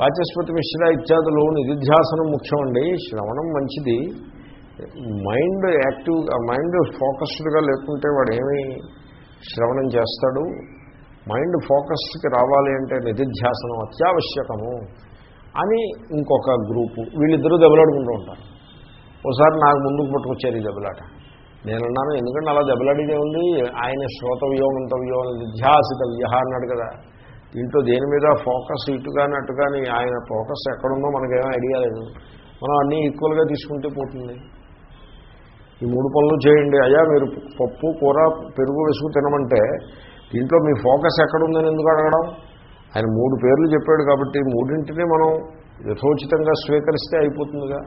వాచస్పతి మిశ్ర ఇత్యాదులు నిధిధ్యాసనం ముఖ్యమండి శ్రవణం మంచిది. మైండ్ యాక్టివ్గా మైండ్ ఫోకస్డ్గా లేకుంటే వాడు ఏమి శ్రవణం చేస్తాడు. మైండ్ ఫోకస్కి రావాలి అంటే నిధిధ్యాసనం అత్యావశ్యకము అని ఇంకొక గ్రూపు. వీళ్ళిద్దరూ దెబ్బలాడుకుంటూ ఉంటారు. ఒకసారి నాకు ముందుకు పట్టుకొచ్చారు ఈ దెబ్బలాట. నేనున్నాను ఎందుకంటే అలా దెబ్బలాడిదే ఉంది ఆయన శ్రోతవ్యో మంతవ్యో నిధ్యాసితవ్య అన్నాడు కదా. దీంట్లో దేని మీద ఫోకస్ ఇటు కానీ అటు కానీ ఆయన ఫోకస్ ఎక్కడుందో మనకేమో ఐడియా లేదు. మనం అన్నీ ఈక్వల్గా తీసుకుంటే పోతుంది. ఈ మూడు పనులు చేయండి. అయ్యా మీరు పప్పు కూర పెరుగు వేసుకు తినమంటే దీంట్లో మీ ఫోకస్ ఎక్కడుందని ఎందుకు అడగడం? ఆయన మూడు పేర్లు చెప్పాడు కాబట్టి మూడింటిని మనం యథోచితంగా స్వీకరిస్తే అయిపోతుందిగా.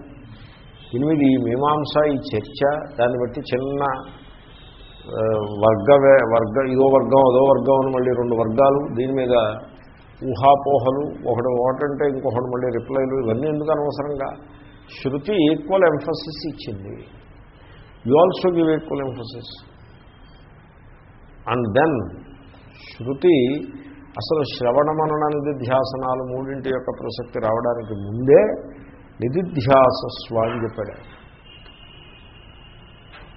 దీని మీద ఈ మీమాంస ఈ చర్చ దాన్ని బట్టి చిన్న వర్గ వర్గ ఇదో వర్గం అదో వర్గం అని మళ్ళీ రెండు వర్గాలు దీని మీద ఊహాపోహలు ఒకటి ఒకటంటే ఇంకొకటి మళ్ళీ రిప్లైలు ఇవన్నీ ఎందుకు అనవసరంగా? శృతి ఈక్వల్ ఎంఫసిస్ ఇచ్చింది. You also give equal emphasis and then శృతి అసలు శ్రవణ మనన నిధిధ్యాసనాలు మూడింటి యొక్క ప్రసక్తి రావడానికి ముందే నిధిధ్యాస స్వామి చెప్పాడు.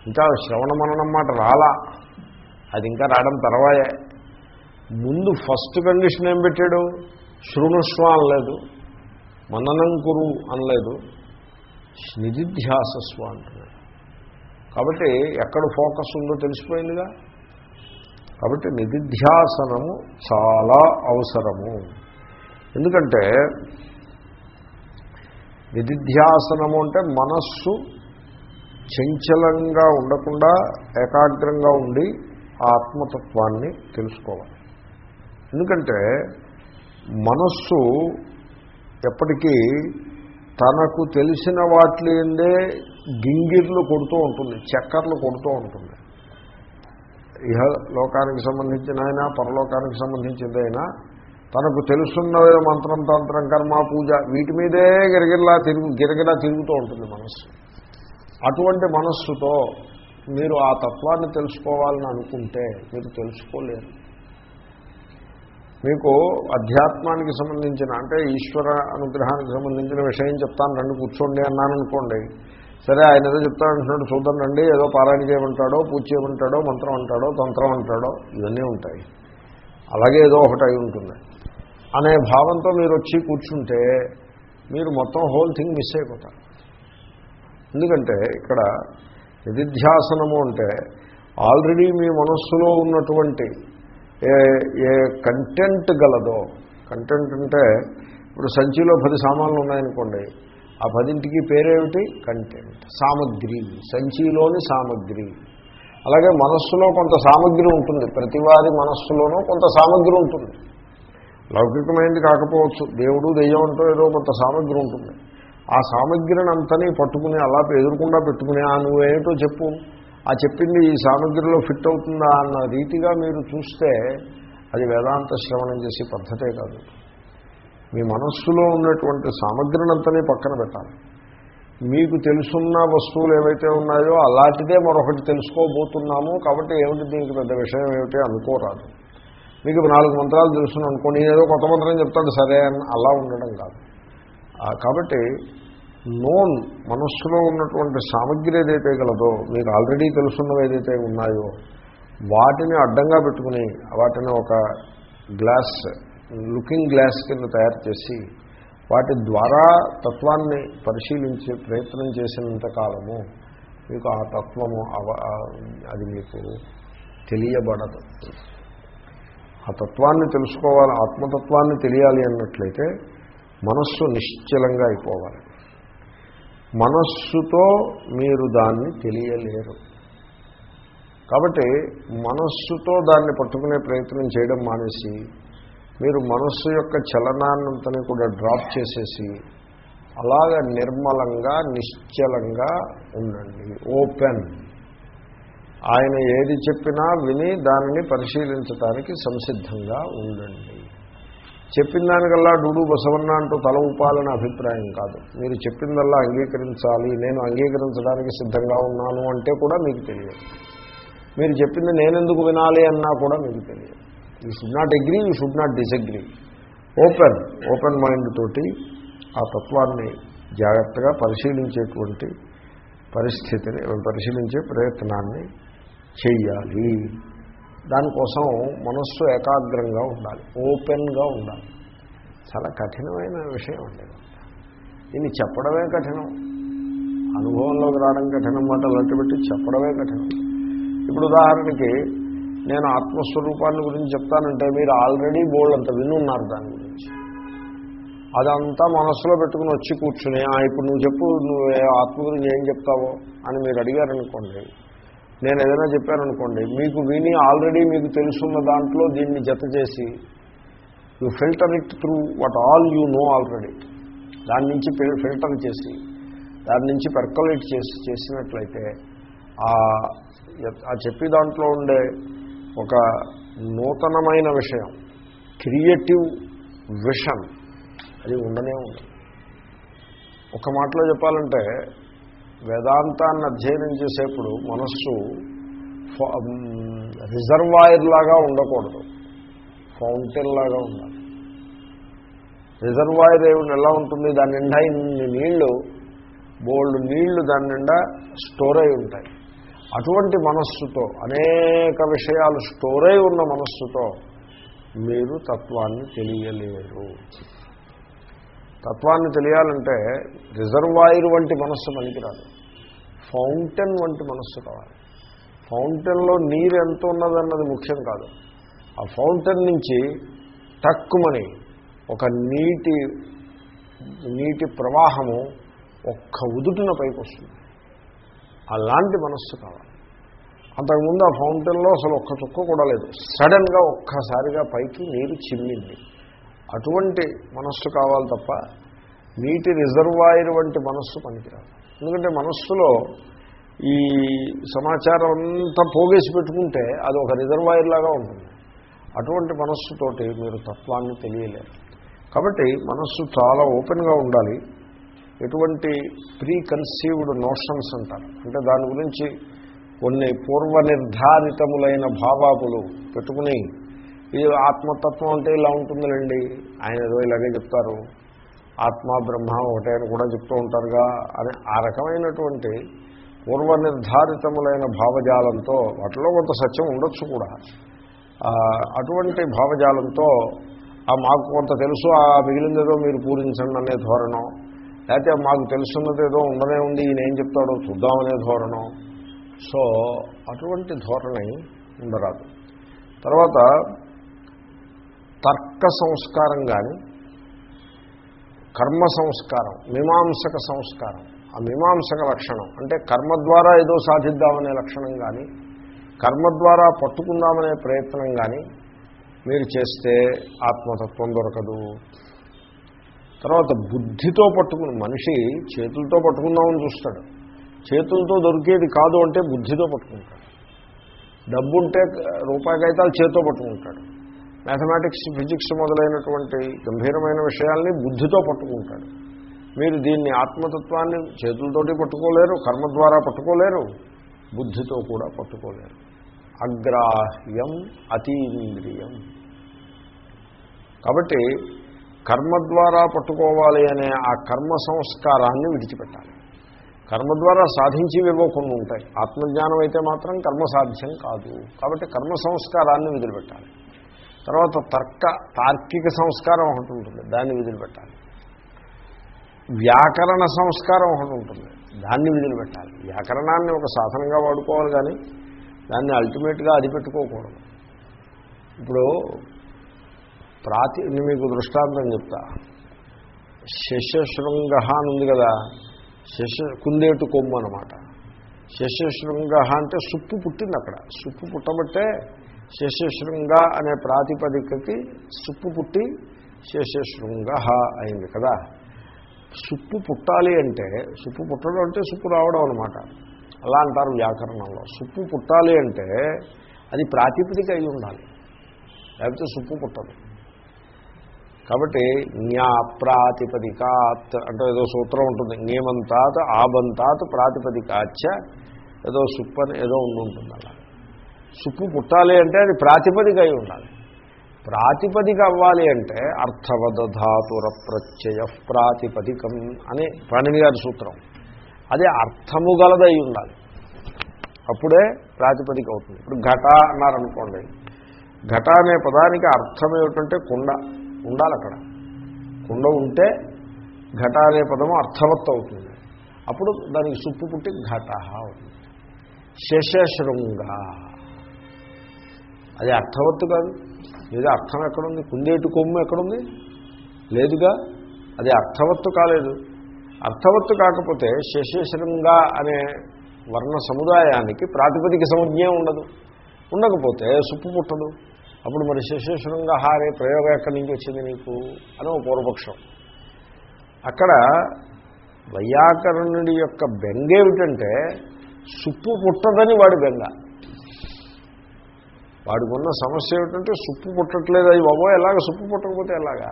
ఇంకా శ్రవణ మననం మాట రాలా. అది ఇంకా రావడం తర్వాయే. ముందు ఫస్ట్ కండిషన్ ఏం పెట్టాడు? శృణుష్వ అనలేదు మననం కురు అనలేదు. నిధిధ్యాసస్వ అంటున్నాడు కాబట్టి ఎక్కడ ఫోకస్ ఉందో తెలిసిపోయిందిగా? కాబట్టి నిధిధ్యాసనము చాలా అవసరము. ఎందుకంటే నిధిధ్యాసనము అంటే మనస్సు చంచలంగా ఉండకుండా ఏకాగ్రంగా ఉండి ఆ ఆత్మతత్వాన్ని తెలుసుకోవాలి. ఎందుకంటే మనస్సు ఎప్పటికీ తనకు తెలిసిన వాటిందే గింగిర్లు కొడుతూ ఉంటుంది చక్కర్లు కొడుతూ ఉంటుంది. ఇహ లోకానికి సంబంధించిన అయినా పరలోకానికి సంబంధించిందైనా తనకు తెలుసున్న మంత్రం తంత్రం కర్మ పూజ వీటి మీదే గిరగిరలా తిరుగు గిరగిరా తిరుగుతూ ఉంటుంది మనస్సు. అటువంటి మనస్సుతో మీరు ఆ తత్వాన్ని తెలుసుకోవాలని అనుకుంటే మీరు తెలుసుకోలేరు. మీకు అధ్యాత్మానికి సంబంధించిన అంటే ఈశ్వర అనుగ్రహానికి సంబంధించిన విషయం చెప్తాను రండి కూర్చోండి అన్నాను అనుకోండి సరే ఆయన ఏదో చెప్తానంటున్నాడు చూద్దాం రండి ఏదో పారాయణ చేయమంటాడో పూజ చేయమంటాడో మంత్రం అంటాడో తంత్రం అంటాడో ఇవన్నీ ఉంటాయి. అలాగే ఏదో ఒకటి అయి ఉంటుంది. అనే భావంతో మీరు వచ్చి కూర్చుంటే మీరు మొత్తం హోల్ థింగ్ మిస్ అయిపోతారు. ఎందుకంటే ఇక్కడ నిధిధ్యాసనము అంటే ఆల్రెడీ మీ మనస్సులో ఉన్నటువంటి ఏ ఏ కంటెంట్ గలదో కంటెంట్ అంటే ఇప్పుడు సంచిలో పది సామాన్లు ఉన్నాయనుకోండి ఆ పదింటికి పేరేమిటి? కంటెంట్ సామగ్రి. సంచిలోని సామగ్రి. అలాగే మనస్సులో కొంత సామగ్రి ఉంటుంది. ప్రతి వారి మనస్సులోనూ కొంత సామగ్రి ఉంటుంది. లౌకికమైనది కాకపోవచ్చు. దేవుడు దెయ్యం అంటూ ఏదో కొంత సామగ్రి ఉంటుంది. ఆ సామగ్రిని అంతని పట్టుకుని అలా ఎదురకుండా పెట్టుకుని ఆ నువ్వేమిటో చెప్పు. ఆ చెప్పింది ఈ సామగ్రిలో ఫిట్ అవుతుందా అన్న రీతిగా మీరు చూస్తే అది వేదాంత శ్రవణం చేసే పద్ధతే కాదు. మీ మనస్సులో ఉన్నటువంటి సామగ్రిని అంతనే పక్కన పెట్టాలి. మీకు తెలుసున్న వస్తువులు ఏవైతే ఉన్నాయో అలాంటిదే మరొకటి తెలుసుకోబోతున్నాము. కాబట్టి ఏమిటి దీనికి పెద్ద విషయం ఏమిటి అనుకోరాదు. మీకు నాలుగు మంత్రాలు తెలుసును అనుకోండి ఏదో కొత్త మంత్రం చెప్తాడు సరే అని అలా ఉండడం కాదు. కాబట్టి నోన్ మనస్సులో ఉన్నటువంటి సామగ్రి ఏదైతే గలదో మీకు ఆల్రెడీ తెలుసున్నవి ఏదైతే ఉన్నాయో వాటిని అడ్డంగా పెట్టుకుని వాటిని ఒక గ్లాస్ లుకింగ్ గ్లాస్ కింద తయారు చేసి వాటి ద్వారా తత్వాన్ని పరిశీలించే ప్రయత్నం చేసినంత కాలము మీకు ఆ తత్వము అది మీకు తెలియబడదు. ఆ తత్వాన్ని తెలుసుకోవాలి ఆత్మతత్వాన్ని తెలియాలి అన్నట్లయితే మనస్సు నిశ్చలంగా అయిపోవాలి. మనస్సుతో మీరు దాన్ని తెలియలేరు. కాబట్టి మనస్సుతో దాన్ని పట్టుకునే ప్రయత్నం చేయడం మానేసి మీరు మనస్సు యొక్క చలనాన్నంతని కూడా డ్రాప్ చేసేసి అలాగ నిర్మలంగా నిశ్చలంగా ఉండండి. ఓపెన్. ఆయన ఏది చెప్పినా విని దానిని పరిశీలించడానికి సంసిద్ధంగా ఉండండి. చెప్పిన దానికల్లా డూడు బసవన్న అంటూ తల ఊపాలని అభిప్రాయం కాదు. మీరు చెప్పిందల్లా అంగీకరించాలి నేను అంగీకరించడానికి సిద్ధంగా ఉన్నాను అంటే కూడా మీకు తెలియదు. మీరు చెప్పింది నేనెందుకు వినాలి అన్నా కూడా మీకు తెలియదు. You should not agree you should not disagree open open mind తోటి ఆ తత్వాన్ని జాగ్రత్తగా పరిశీలించేటువంటి పరిస్థితిని పరిశీలించే ప్రయత్నాన్ని చెయ్యాలి. దానికోసం మనస్సు ఏకాగ్రంగా ఉండాలి ఓపెన్గా ఉండాలి. చాలా కఠినమైన విషయం అండి. దీన్ని చెప్పడమే కఠినం. అనుభవంలోకి రావడం కఠినం మాట అలాంటి పెట్టి చెప్పడమే కఠినం. ఇప్పుడు ఉదాహరణకి నేను ఆత్మస్వరూపాన్ని గురించి చెప్తానంటే మీరు ఆల్రెడీ బోల్డ్ అంత వినున్నారు దాని గురించి. అదంతా మనస్సులో పెట్టుకుని వచ్చి కూర్చుని ఇప్పుడు నువ్వు చెప్పు నువ్వు ఆత్మ గురించి ఏం చెప్తావో అని మీరు అడిగారనుకోండి నేను ఏదైనా చెప్పాననుకోండి మీకు విని ఆల్రెడీ మీకు తెలుసున్న దాంట్లో దీన్ని జత చేసి you filter it through what all you know already దాని నుంచి ఫిల్టర్ చేసి దాని నుంచి పెర్కలేట్ చేసి చేసినట్లయితే ఆ చెప్పి దాంట్లో ఉండే ఒక నూతనమైన విషయం క్రియేటివ్ విషన్ అది ఉండనే ఉంది ఒక మాటలో చెప్పాలంటే వేదాంతాన్ని అధ్యయనం చేసేప్పుడు మనస్సు రిజర్వాయర్ లాగా ఉండకూడదు. ఫౌంటైన్ లాగా ఉండాలి. రిజర్వాయర్ ఏమి ఎలా ఉంటుంది? దాని నిండా ఇన్ని నీళ్ళు బోల్డ్ నీళ్ళు దాని నిండా స్టోర్ అయి ఉంటాయి. అటువంటి మనస్సుతో అనేక విషయాలు స్టోర్ అయి ఉన్న మనస్సుతో మీరు తత్వాన్ని తెలియలేరు. తత్వాన్ని తెలియాలంటే రిజర్వాయర్ వంటి మనస్సు పనికిరాదు. ఫౌంటైన్ వంటి మనస్సు కావాలి. ఫౌంటైన్లో నీరు ఎంత ఉన్నదన్నది ముఖ్యం కాదు. ఆ ఫౌంటైన్ నుంచి తక్కువని ఒక నీటి నీటి ప్రవాహము ఒక్క ఉదుటిన పైకి వస్తుంది అలాంటి మనస్సు కావాలి. అంతకుముందు ఆ ఫౌంటైన్లో అసలు ఒక్క చుక్క కూడా లేదు. సడన్గా ఒక్కసారిగా పైకి నీరు చిమ్మింది. అటువంటి మనస్సు కావాలి తప్ప నీటి రిజర్వాయర్ వంటి మనస్సు పనికిరాదు. ఎందుకంటే మనస్సులో ఈ సమాచారం అంతా పోగేసి పెట్టుకుంటే అది ఒక రిజర్వాయర్ లాగా ఉంటుంది. అటువంటి మనస్సుతోటి మీరు తత్వాన్ని తెలియలేరు. కాబట్టి మనస్సు చాలా ఓపెన్గా ఉండాలి. ఎటువంటి ప్రీ కన్సీవ్డ్ నోషన్స్ అంటారు. అంటే దాని గురించి కొన్ని పూర్వ నిర్ధారితములైన భావాపులు పెట్టుకుని ఇది ఆత్మతత్వం అంటే ఇలా ఉంటుందండి ఆయన ఏదో ఇలాగే చెప్తారు. ఆత్మ బ్రహ్మ ఒకటే అని కూడా చెప్తూ ఉంటారుగా అని ఆ రకమైనటువంటి పూర్వ నిర్ధారితములైన భావజాలంతో వాటిలో కొంత సత్యం ఉండొచ్చు కూడా. అటువంటి భావజాలంతో ఆ మాకు కొంత తెలుసు ఆ మిగిలిందేదో మీరు పూరించండి అనే ధోరణం. లేకపోతే మాకు తెలుసున్నది ఏదో ఉండనే ఉంది ఈయన ఏం చెప్తాడో చూద్దామనే ధోరణం. సో అటువంటి ధోరణి ఉండరాదు. తర్వాత తర్క సంస్కారం కానీ కర్మ సంస్కారం మీమాంసక సంస్కారం. ఆ మీమాంసక లక్షణం అంటే కర్మ ద్వారా ఏదో సాధిద్దామనే లక్షణం కానీ కర్మ ద్వారా పట్టుకుందామనే ప్రయత్నం కానీ మీరు చేస్తే ఆత్మతత్వం దొరకదు. తర్వాత బుద్ధితో పట్టుకుని మనిషి చేతులతో పట్టుకుందామని చూస్తాడు. చేతులతో దొరికేది కాదు అంటే బుద్ధితో పట్టుకుంటాడు. డబ్బు ఉంటే రూపాయి కాగితాలు చేతితో పట్టుకుంటాడు. మ్యాథమెటిక్స్ ఫిజిక్స్ మొదలైనటువంటి గంభీరమైన విషయాల్ని బుద్ధితో పట్టుకుంటాడు. మీరు దీన్ని ఆత్మతత్వాన్ని చేతులతోటి పట్టుకోలేరు కర్మ ద్వారా పట్టుకోలేరు బుద్ధితో కూడా పట్టుకోలేరు. అగ్రాహ్యం అతీంద్రియం. కాబట్టి కర్మ ద్వారా పట్టుకోవాలి అనే ఆ కర్మ సంస్కారాన్ని విడిచిపెట్టాలి. కర్మ ద్వారా సాధించేవేవో కొన్ని ఉంటాయి. ఆత్మజ్ఞానం అయితే మాత్రం కర్మ సాధ్యం కాదు. కాబట్టి కర్మ సంస్కారాన్ని వదిలిపెట్టాలి. తర్వాత తర్క తార్కిక సంస్కారం ఒకటి ఉంటుంది దాన్ని వదిలిపెట్టాలి. వ్యాకరణ సంస్కారం ఒకటి ఉంటుంది దాన్ని వదిలిపెట్టాలి. వ్యాకరణాన్ని ఒక సాధనంగా వాడుకోవాలి కానీ దాన్ని అల్టిమేట్గా అది పెట్టుకోకూడదు. ఇప్పుడు ప్రాతి మీకు దృష్టాంతం చెప్తా. శశశృంగ అని ఉంది కదా శశ కుందేటు కొమ్ము అనమాట శశశృంగ అంటే సుప్పు పుట్టింది అక్కడ. సుప్పు పుట్టబట్టే శశశృంగ అనే ప్రాతిపదికకి సుప్పు పుట్టి శశశృంగ అయింది కదా. సుప్పు పుట్టాలి అంటే సుప్పు పుట్టడం అంటే సుప్పు రావడం అనమాట అలా అంటారు వ్యాకరణంలో. సుప్పు పుట్టాలి అంటే అది ప్రాతిపదిక అయి ఉండాలి. లేకపోతే సుప్పు పుట్టదు. కాబట్టి జ్ఞా ప్రాతిపదికాత్ అంటే ఏదో సూత్రం ఉంటుంది. నియమంతాత్ ఆబంతాత్ ప్రాతిపదికాచ ఏదో సుప్పని ఏదో ఉండి ఉంటుంది అలా. సుప్పు పుట్టాలి అంటే అది ప్రాతిపదిక అయి ఉండాలి. ప్రాతిపదిక అవ్వాలి అంటే అర్థవదధాతుర ప్రత్యయ ప్రాతిపదికం అని పాణిని గారి సూత్రం. అదే అర్థము గలదై ఉండాలి. అప్పుడే ప్రాతిపదిక అవుతుంది. ఇప్పుడు ఘట అన్నారనుకోండి. ఘట అనే పదానికి అర్థం ఏమిటంటే కుండ. ఉండాలి అక్కడ. కుండ ఉంటే ఘట అనే పదము అర్థవత్ అవుతుంది. అప్పుడు దానికి సుప్పు పుట్టి ఘట అవుతుంది. శశశృంగ అది అర్థవత్తు కాదు. లేదా అర్థం ఎక్కడుంది? కుందేటి కొమ్ము ఎక్కడుంది? లేదుగా. అది అర్థవత్తు కాలేదు. అర్థవత్తు కాకపోతే శశేశ్వరంగా అనే వర్ణ సముదాయానికి ప్రాతిపదిక సంజ్ఞ ఉండదు. ఉండకపోతే సుప్పు పుట్టదు. అప్పుడు మరి శశేశ్వరంగా హారే ప్రయోగం ఎక్కడి నుంచి వచ్చింది నీకు? అని ఒక పూర్వపక్షం. అక్కడ వైయాకరణుడి యొక్క బెంగ ఏమిటంటే సుప్పు పుట్టదని వాడి బెంగ. వాడికి ఉన్న సమస్య ఏమిటంటే సుప్పు పుట్టట్లేదు. అది బాబో ఎలాగ సుప్పు పుట్టకపోతే ఎలాగా?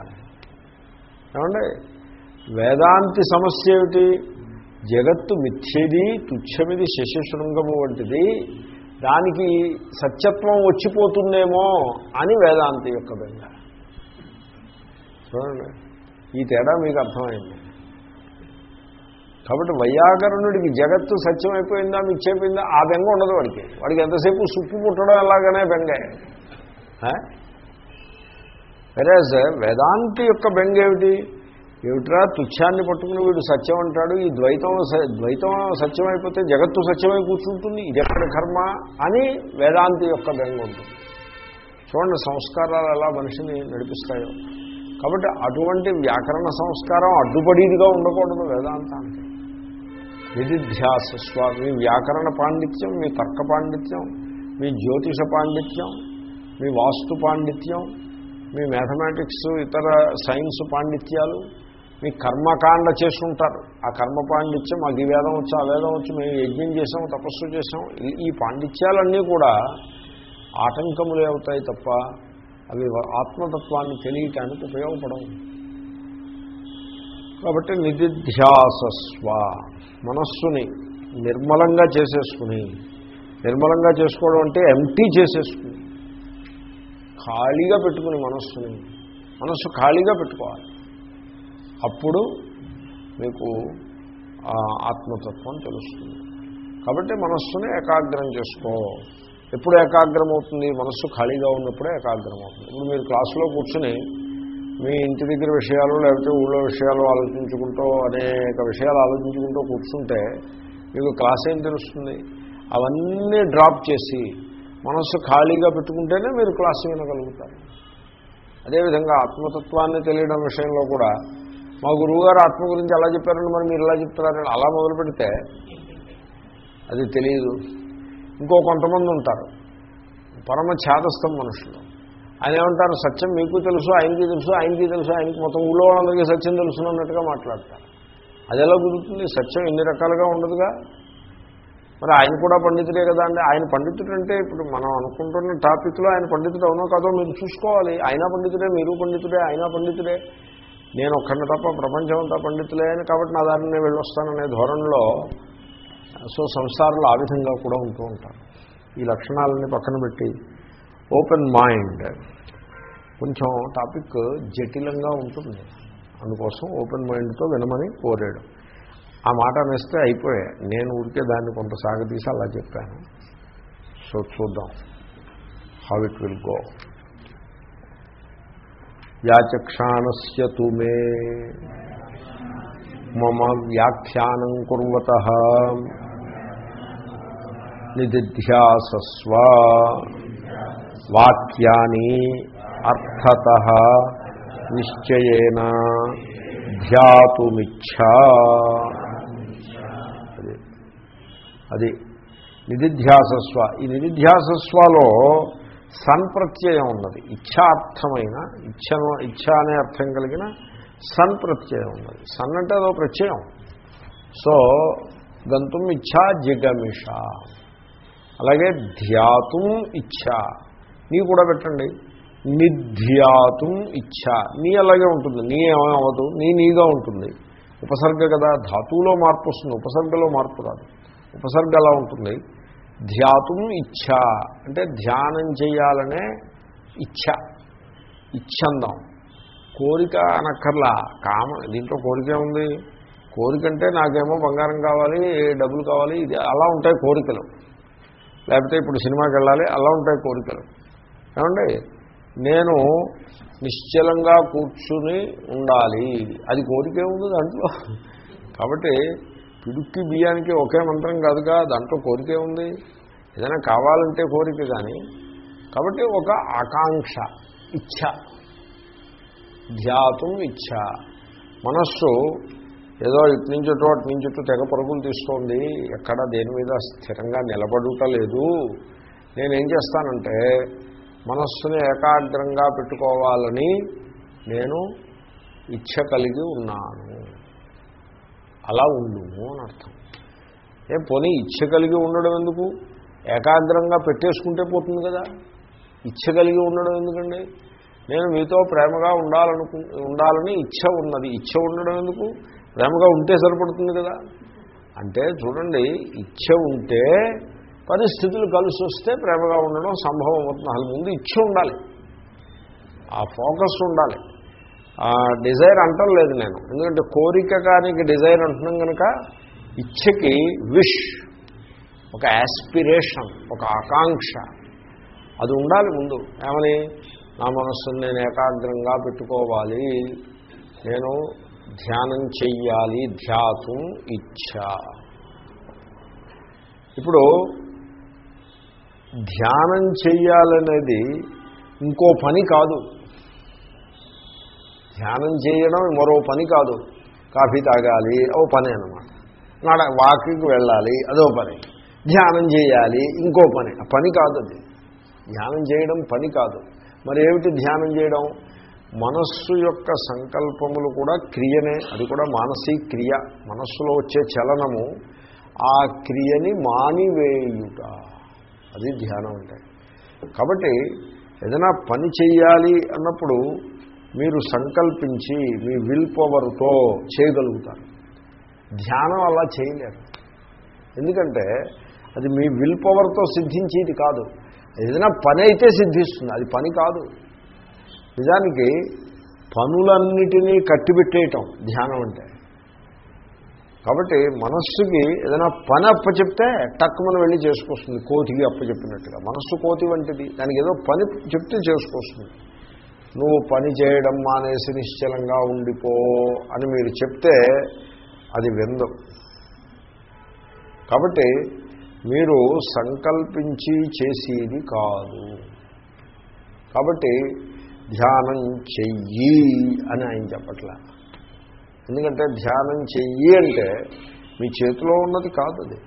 ఏమండి? వేదాంతి సమస్య ఏమిటి? జగత్తు మిథ్యది తుచ్చమిది శశశృంగము వంటిది. దానికి సత్యత్వం వచ్చిపోతుందేమో అని వేదాంతి యొక్క బెంగ. చూడండి. ఈ తేడా మీకు అర్థమైంది. కాబట్టి వైయాకరణుడికి జగత్తు సత్యం అయిపోయిందా మిచ్చేపోయిందా ఆ బెంగ ఉండదు వాడికి. వాడికి ఎంతసేపు సుప్పు పుట్టడం ఎలాగనే బెంగే. వెరాజ్ వేదాంతి యొక్క బెంగ ఏమిటి? ఏమిట్రా తుచ్ఛాన్ని పట్టుకుని వీడు సత్యం అంటాడు ఈ ద్వైతం ద్వైతం సత్యం అయిపోతే జగత్తు సత్యమై కూర్చుంటుంది ఇది ఎక్కడ కర్మ అని వేదాంతి యొక్క బెంగ ఉంటుంది. చూడండి సంస్కారాలు ఎలా మనిషిని నడిపిస్తాయో. కాబట్టి అటువంటి వ్యాకరణ సంస్కారం అడ్డుపడేదిగా ఉండకూడదు వేదాంతానికి. నిధిధ్యాస స్వ మీ వ్యాకరణ పాండిత్యం మీ తర్క పాండిత్యం మీ జ్యోతిష పాండిత్యం మీ వాస్తు పాండిత్యం మీ మ్యాథమెటిక్స్ ఇతర సైన్స్ పాండిత్యాలు మీ కర్మకాండ చేసుకుంటారు ఆ కర్మ పాండిత్యం మాకు ఈ వేదం వచ్చి ఆ వేదం వచ్చి మేము యజ్ఞం చేసాం తపస్సు చేసాం ఈ- పాండిత్యాలన్నీ కూడా ఆటంకములే అవుతాయి తప్ప అవి ఆత్మతత్వాన్ని తెలియటానికి ఉపయోగపడవు. కాబట్టి నిధిధ్యాసస్వ. మనస్సుని నిర్మలంగా చేసేసుకుని నిర్మలంగా చేసుకోవడం అంటే ఎంటీ చేసేసుకుని ఖాళీగా పెట్టుకుని మనస్సుని మనస్సు ఖాళీగా పెట్టుకోవాలి. అప్పుడు మీకు ఆ ఆత్మతత్వం తెలుస్తుంది. కాబట్టి మనస్సుని ఏకాగ్రం చేసుకో. ఎప్పుడు ఏకాగ్రం అవుతుంది మనస్సు ఖాళీగా ఉన్నప్పుడే ఏకాగ్రం అవుతుంది ఇప్పుడు మీరు క్లాసులో కూర్చుని మీ ఇంటి దగ్గర విషయాలు లేకపోతే ఊళ్ళో విషయాలు ఆలోచించుకుంటూ అనేక విషయాలు ఆలోచించుకుంటూ కూర్చుంటే మీకు క్లాస్ ఏం తెలుస్తుంది? అవన్నీ డ్రాప్ చేసి మనస్సు ఖాళీగా పెట్టుకుంటేనే మీరు క్లాస్ వినగలుగుతారు. అదేవిధంగా ఆత్మతత్వాన్ని తెలియడం విషయంలో కూడా మా గురువుగారు ఆత్మ గురించి ఎలా చెప్పారండి మరి మీరు ఎలా చెప్తారని అలా మొదలు పెడితే అది తెలియదు. ఇంకో కొంతమంది ఉంటారు. పరమ ఛాదస్థం మనుషులు. ఆయన ఏమంటారు సత్యం మీకు తెలుసు ఆయనకి తెలుసు ఆయనకి తెలుసు ఆయనకి మొత్తం ఊళ్ళో వాళ్ళందరికీ సత్యం తెలుసునన్నట్టుగా మాట్లాడతారు. అది ఎలా కుదురుతుంది? సత్యం ఎన్ని రకాలుగా ఉండదుగా? మరి ఆయన కూడా పండితుడే కదా అండి. ఆయన పండితుడు అంటే ఇప్పుడు మనం అనుకుంటున్న టాపిక్లో ఆయన పండితుడు అవునో కాదో మీరు చూసుకోవాలి. ఆయన పండితుడే మీరు పండితుడే ఆయన పండితుడే. నేను ఒక్కడిని తప్ప ప్రపంచం అంతా పండితులే అని కాబట్టి నా దారిని నేను వెళ్ళొస్తాననే ధోరణిలో సో సంసారాలు ఆ విధంగా కూడా ఉంటూ ఉంటారు. ఈ లక్షణాలని పక్కన పెట్టి ఓపెన్ మైండ్. కొంచెం టాపిక్ జటిలంగా ఉంటుంది. అందుకోసం ఓపెన్ మైండ్తో వినమని కోరాడు. ఆ మాట అనేస్తే అయిపోయా. నేను ఊరికే దాన్ని కొంత సాగతీసి అలా చెప్పాను. సో చూద్దాం హౌ ఇట్ విల్ గో యాచక్షాణస్య తుమే మమ వ్యాఖ్యానం కుర్వత. నిదిధ్యాసస్వ వాక్యాన్ని అర్థత నిశ్చయేన ధ్యాతుమిచ్చా అది అది నిధిధ్యాసస్వ. ఈ నిధిధ్యాసస్వలో సన్ ప్రత్యయం ఉన్నది. ఇచ్ఛార్థమైన ఇచ్ఛను ఇచ్ఛ అనే అర్థం కలిగిన సన్ ప్రత్యయం ఉన్నది. సన్ అంటే అదో ప్రత్యయం. సో గంతుం ఇచ్ఛా జిగమిష. అలాగే ధ్యాతుం ఇచ్ఛ నీ కూడా పెట్టండి. నిధ్యాతుం ఇచ్ఛ. నీ అలాగే ఉంటుంది. నీ ఏమవదు నీ నీగా ఉంటుంది. ఉపసర్గ కదా ధాతువులో మార్పు వస్తుంది. ఉపసర్గలో మార్పు రాదు. ఉపసర్గ అలా ఉంటుంది. ధ్యాతుం ఇచ్ఛ. అంటే ధ్యానం చేయాలనే ఇచ్ఛ. ఇచ్ఛందం. కోరిక అనక్కర్లా. కామ దీంట్లో కోరిక ఉంది కోరిక అంటే నాకేమో బంగారం కావాలి డబ్బులు కావాలి ఇది అలా ఉంటాయి కోరికలు. లేకపోతే ఇప్పుడు సినిమాకి వెళ్ళాలి అలా ఉంటాయి కోరికలు. ఏమండి? నేను నిశ్చలంగా కూర్చుని ఉండాలి. అది కోరికే ఉంది దాంట్లో. కాబట్టి పిడుక్కి బియ్యానికి ఒకే మంత్రం కాదుగా దాంట్లో కోరికే ఉంది. ఏదైనా కావాలంటే కోరిక కానీ కాబట్టి ఒక ఆకాంక్ష ఇచ్ఛ. ధ్యాతం ఇచ్ఛ. మనస్సు ఏదో ఇటు నుంచి అటు అటు నుంచి ఇటు తెగ పరుగులు తీస్తోంది. ఎక్కడ దేని మీద స్థిరంగా నిలబడుట లేదు. నేనేం చేస్తానంటే మనస్సుని ఏకాగ్రంగా పెట్టుకోవాలని నేను ఇచ్ఛ కలిగి ఉన్నాను. అలా ఉండుము అని అర్థం. ఏం పోనీ ఇచ్ఛ కలిగి ఉండడం ఎందుకు? ఏకాగ్రంగా పెట్టేసుకుంటే పోతుంది కదా. ఇచ్ఛ కలిగి ఉండడం ఎందుకండి? నేను మీతో ప్రేమగా ఉండాలనుకు ఉండాలని ఇచ్ఛ ఉన్నది. ఇచ్ఛ ఉండడం ఎందుకు? ప్రేమగా ఉంటే సరిపడుతుంది కదా. అంటే చూడండి ఇచ్ఛ ఉంటే పరిస్థితులు కలిసి వస్తే ప్రేమగా ఉండడం సంభవం అవుతుంది. అసలు ముందు ఇచ్చి ఉండాలి. ఆ ఫోకస్ ఉండాలి. ఆ డిజైర్ అంటం లేదు నేను. ఎందుకంటే కోరిక కానీ డిజైర్ అంటున్నాం కనుక ఇచ్చకి విష్ ఒక యాస్పిరేషన్ ఒక ఆకాంక్ష. అది ఉండాలి ముందు. ఏమని? నా మనస్సును నేను ఏకాగ్రంగా పెట్టుకోవాలి. నేను ధ్యానం చెయ్యాలి. ధ్యాతం ఇచ్చ ఇప్పుడు ధ్యానం చేయాలనేది ఇంకో పని కాదు. ధ్యానం చేయడం మరో పని కాదు. కాఫీ తాగాలి ఓ పని అనమాట నాడ వాకింగ్ వెళ్ళాలి అదో పని. ధ్యానం చేయాలి ఇంకో పని. ఆ పని కాదు అది. ధ్యానం చేయడం పని కాదు. మరి ఏమిటి ధ్యానం చేయడం? మనస్సు యొక్క సంకల్పములు కూడా క్రియనే అది కూడా మానసిక క్రియ. మనస్సులో వచ్చే చలనము ఆ క్రియని మానివేయుట. అది ధ్యానం అంటే. కాబట్టి ఏదైనా పని చేయాలి అన్నప్పుడు మీరు సంకల్పించి మీ విల్ పవర్తో చేయగలుగుతారు. ధ్యానం అలా చేయలేరు. ఎందుకంటే అది మీ విల్ పవర్తో సిద్ధించేది కాదు. ఏదైనా పని అయితే సిద్ధిస్తుంది. అది పని కాదు. నిజానికి పనులన్నిటినీ కట్టిపెట్టేయటం ధ్యానం అంటే. కాబట్టి మనస్సుకి ఏదైనా పని అప్పచెప్తే టక్కుమని వెళ్ళి చేసుకొస్తుంది. కోతికి అప్పచెప్పినట్టుగా మనస్సు కోతి వంటిది. దానికి ఏదో పని చెప్తే చేసుకొస్తుంది. నువ్వు పని చేయడం మానేసి నిశ్చలంగా ఉండిపో అని మీరు చెప్తే అది విందు. కాబట్టి మీరు సంకల్పించి చేసేది కాదు. కాబట్టి ధ్యానం చెయ్యి అని ఆయన చెప్పట్లే. ఎందుకంటే ధ్యానం చెయ్యి అంటే మీ చేతిలో ఉన్నది కాదు అది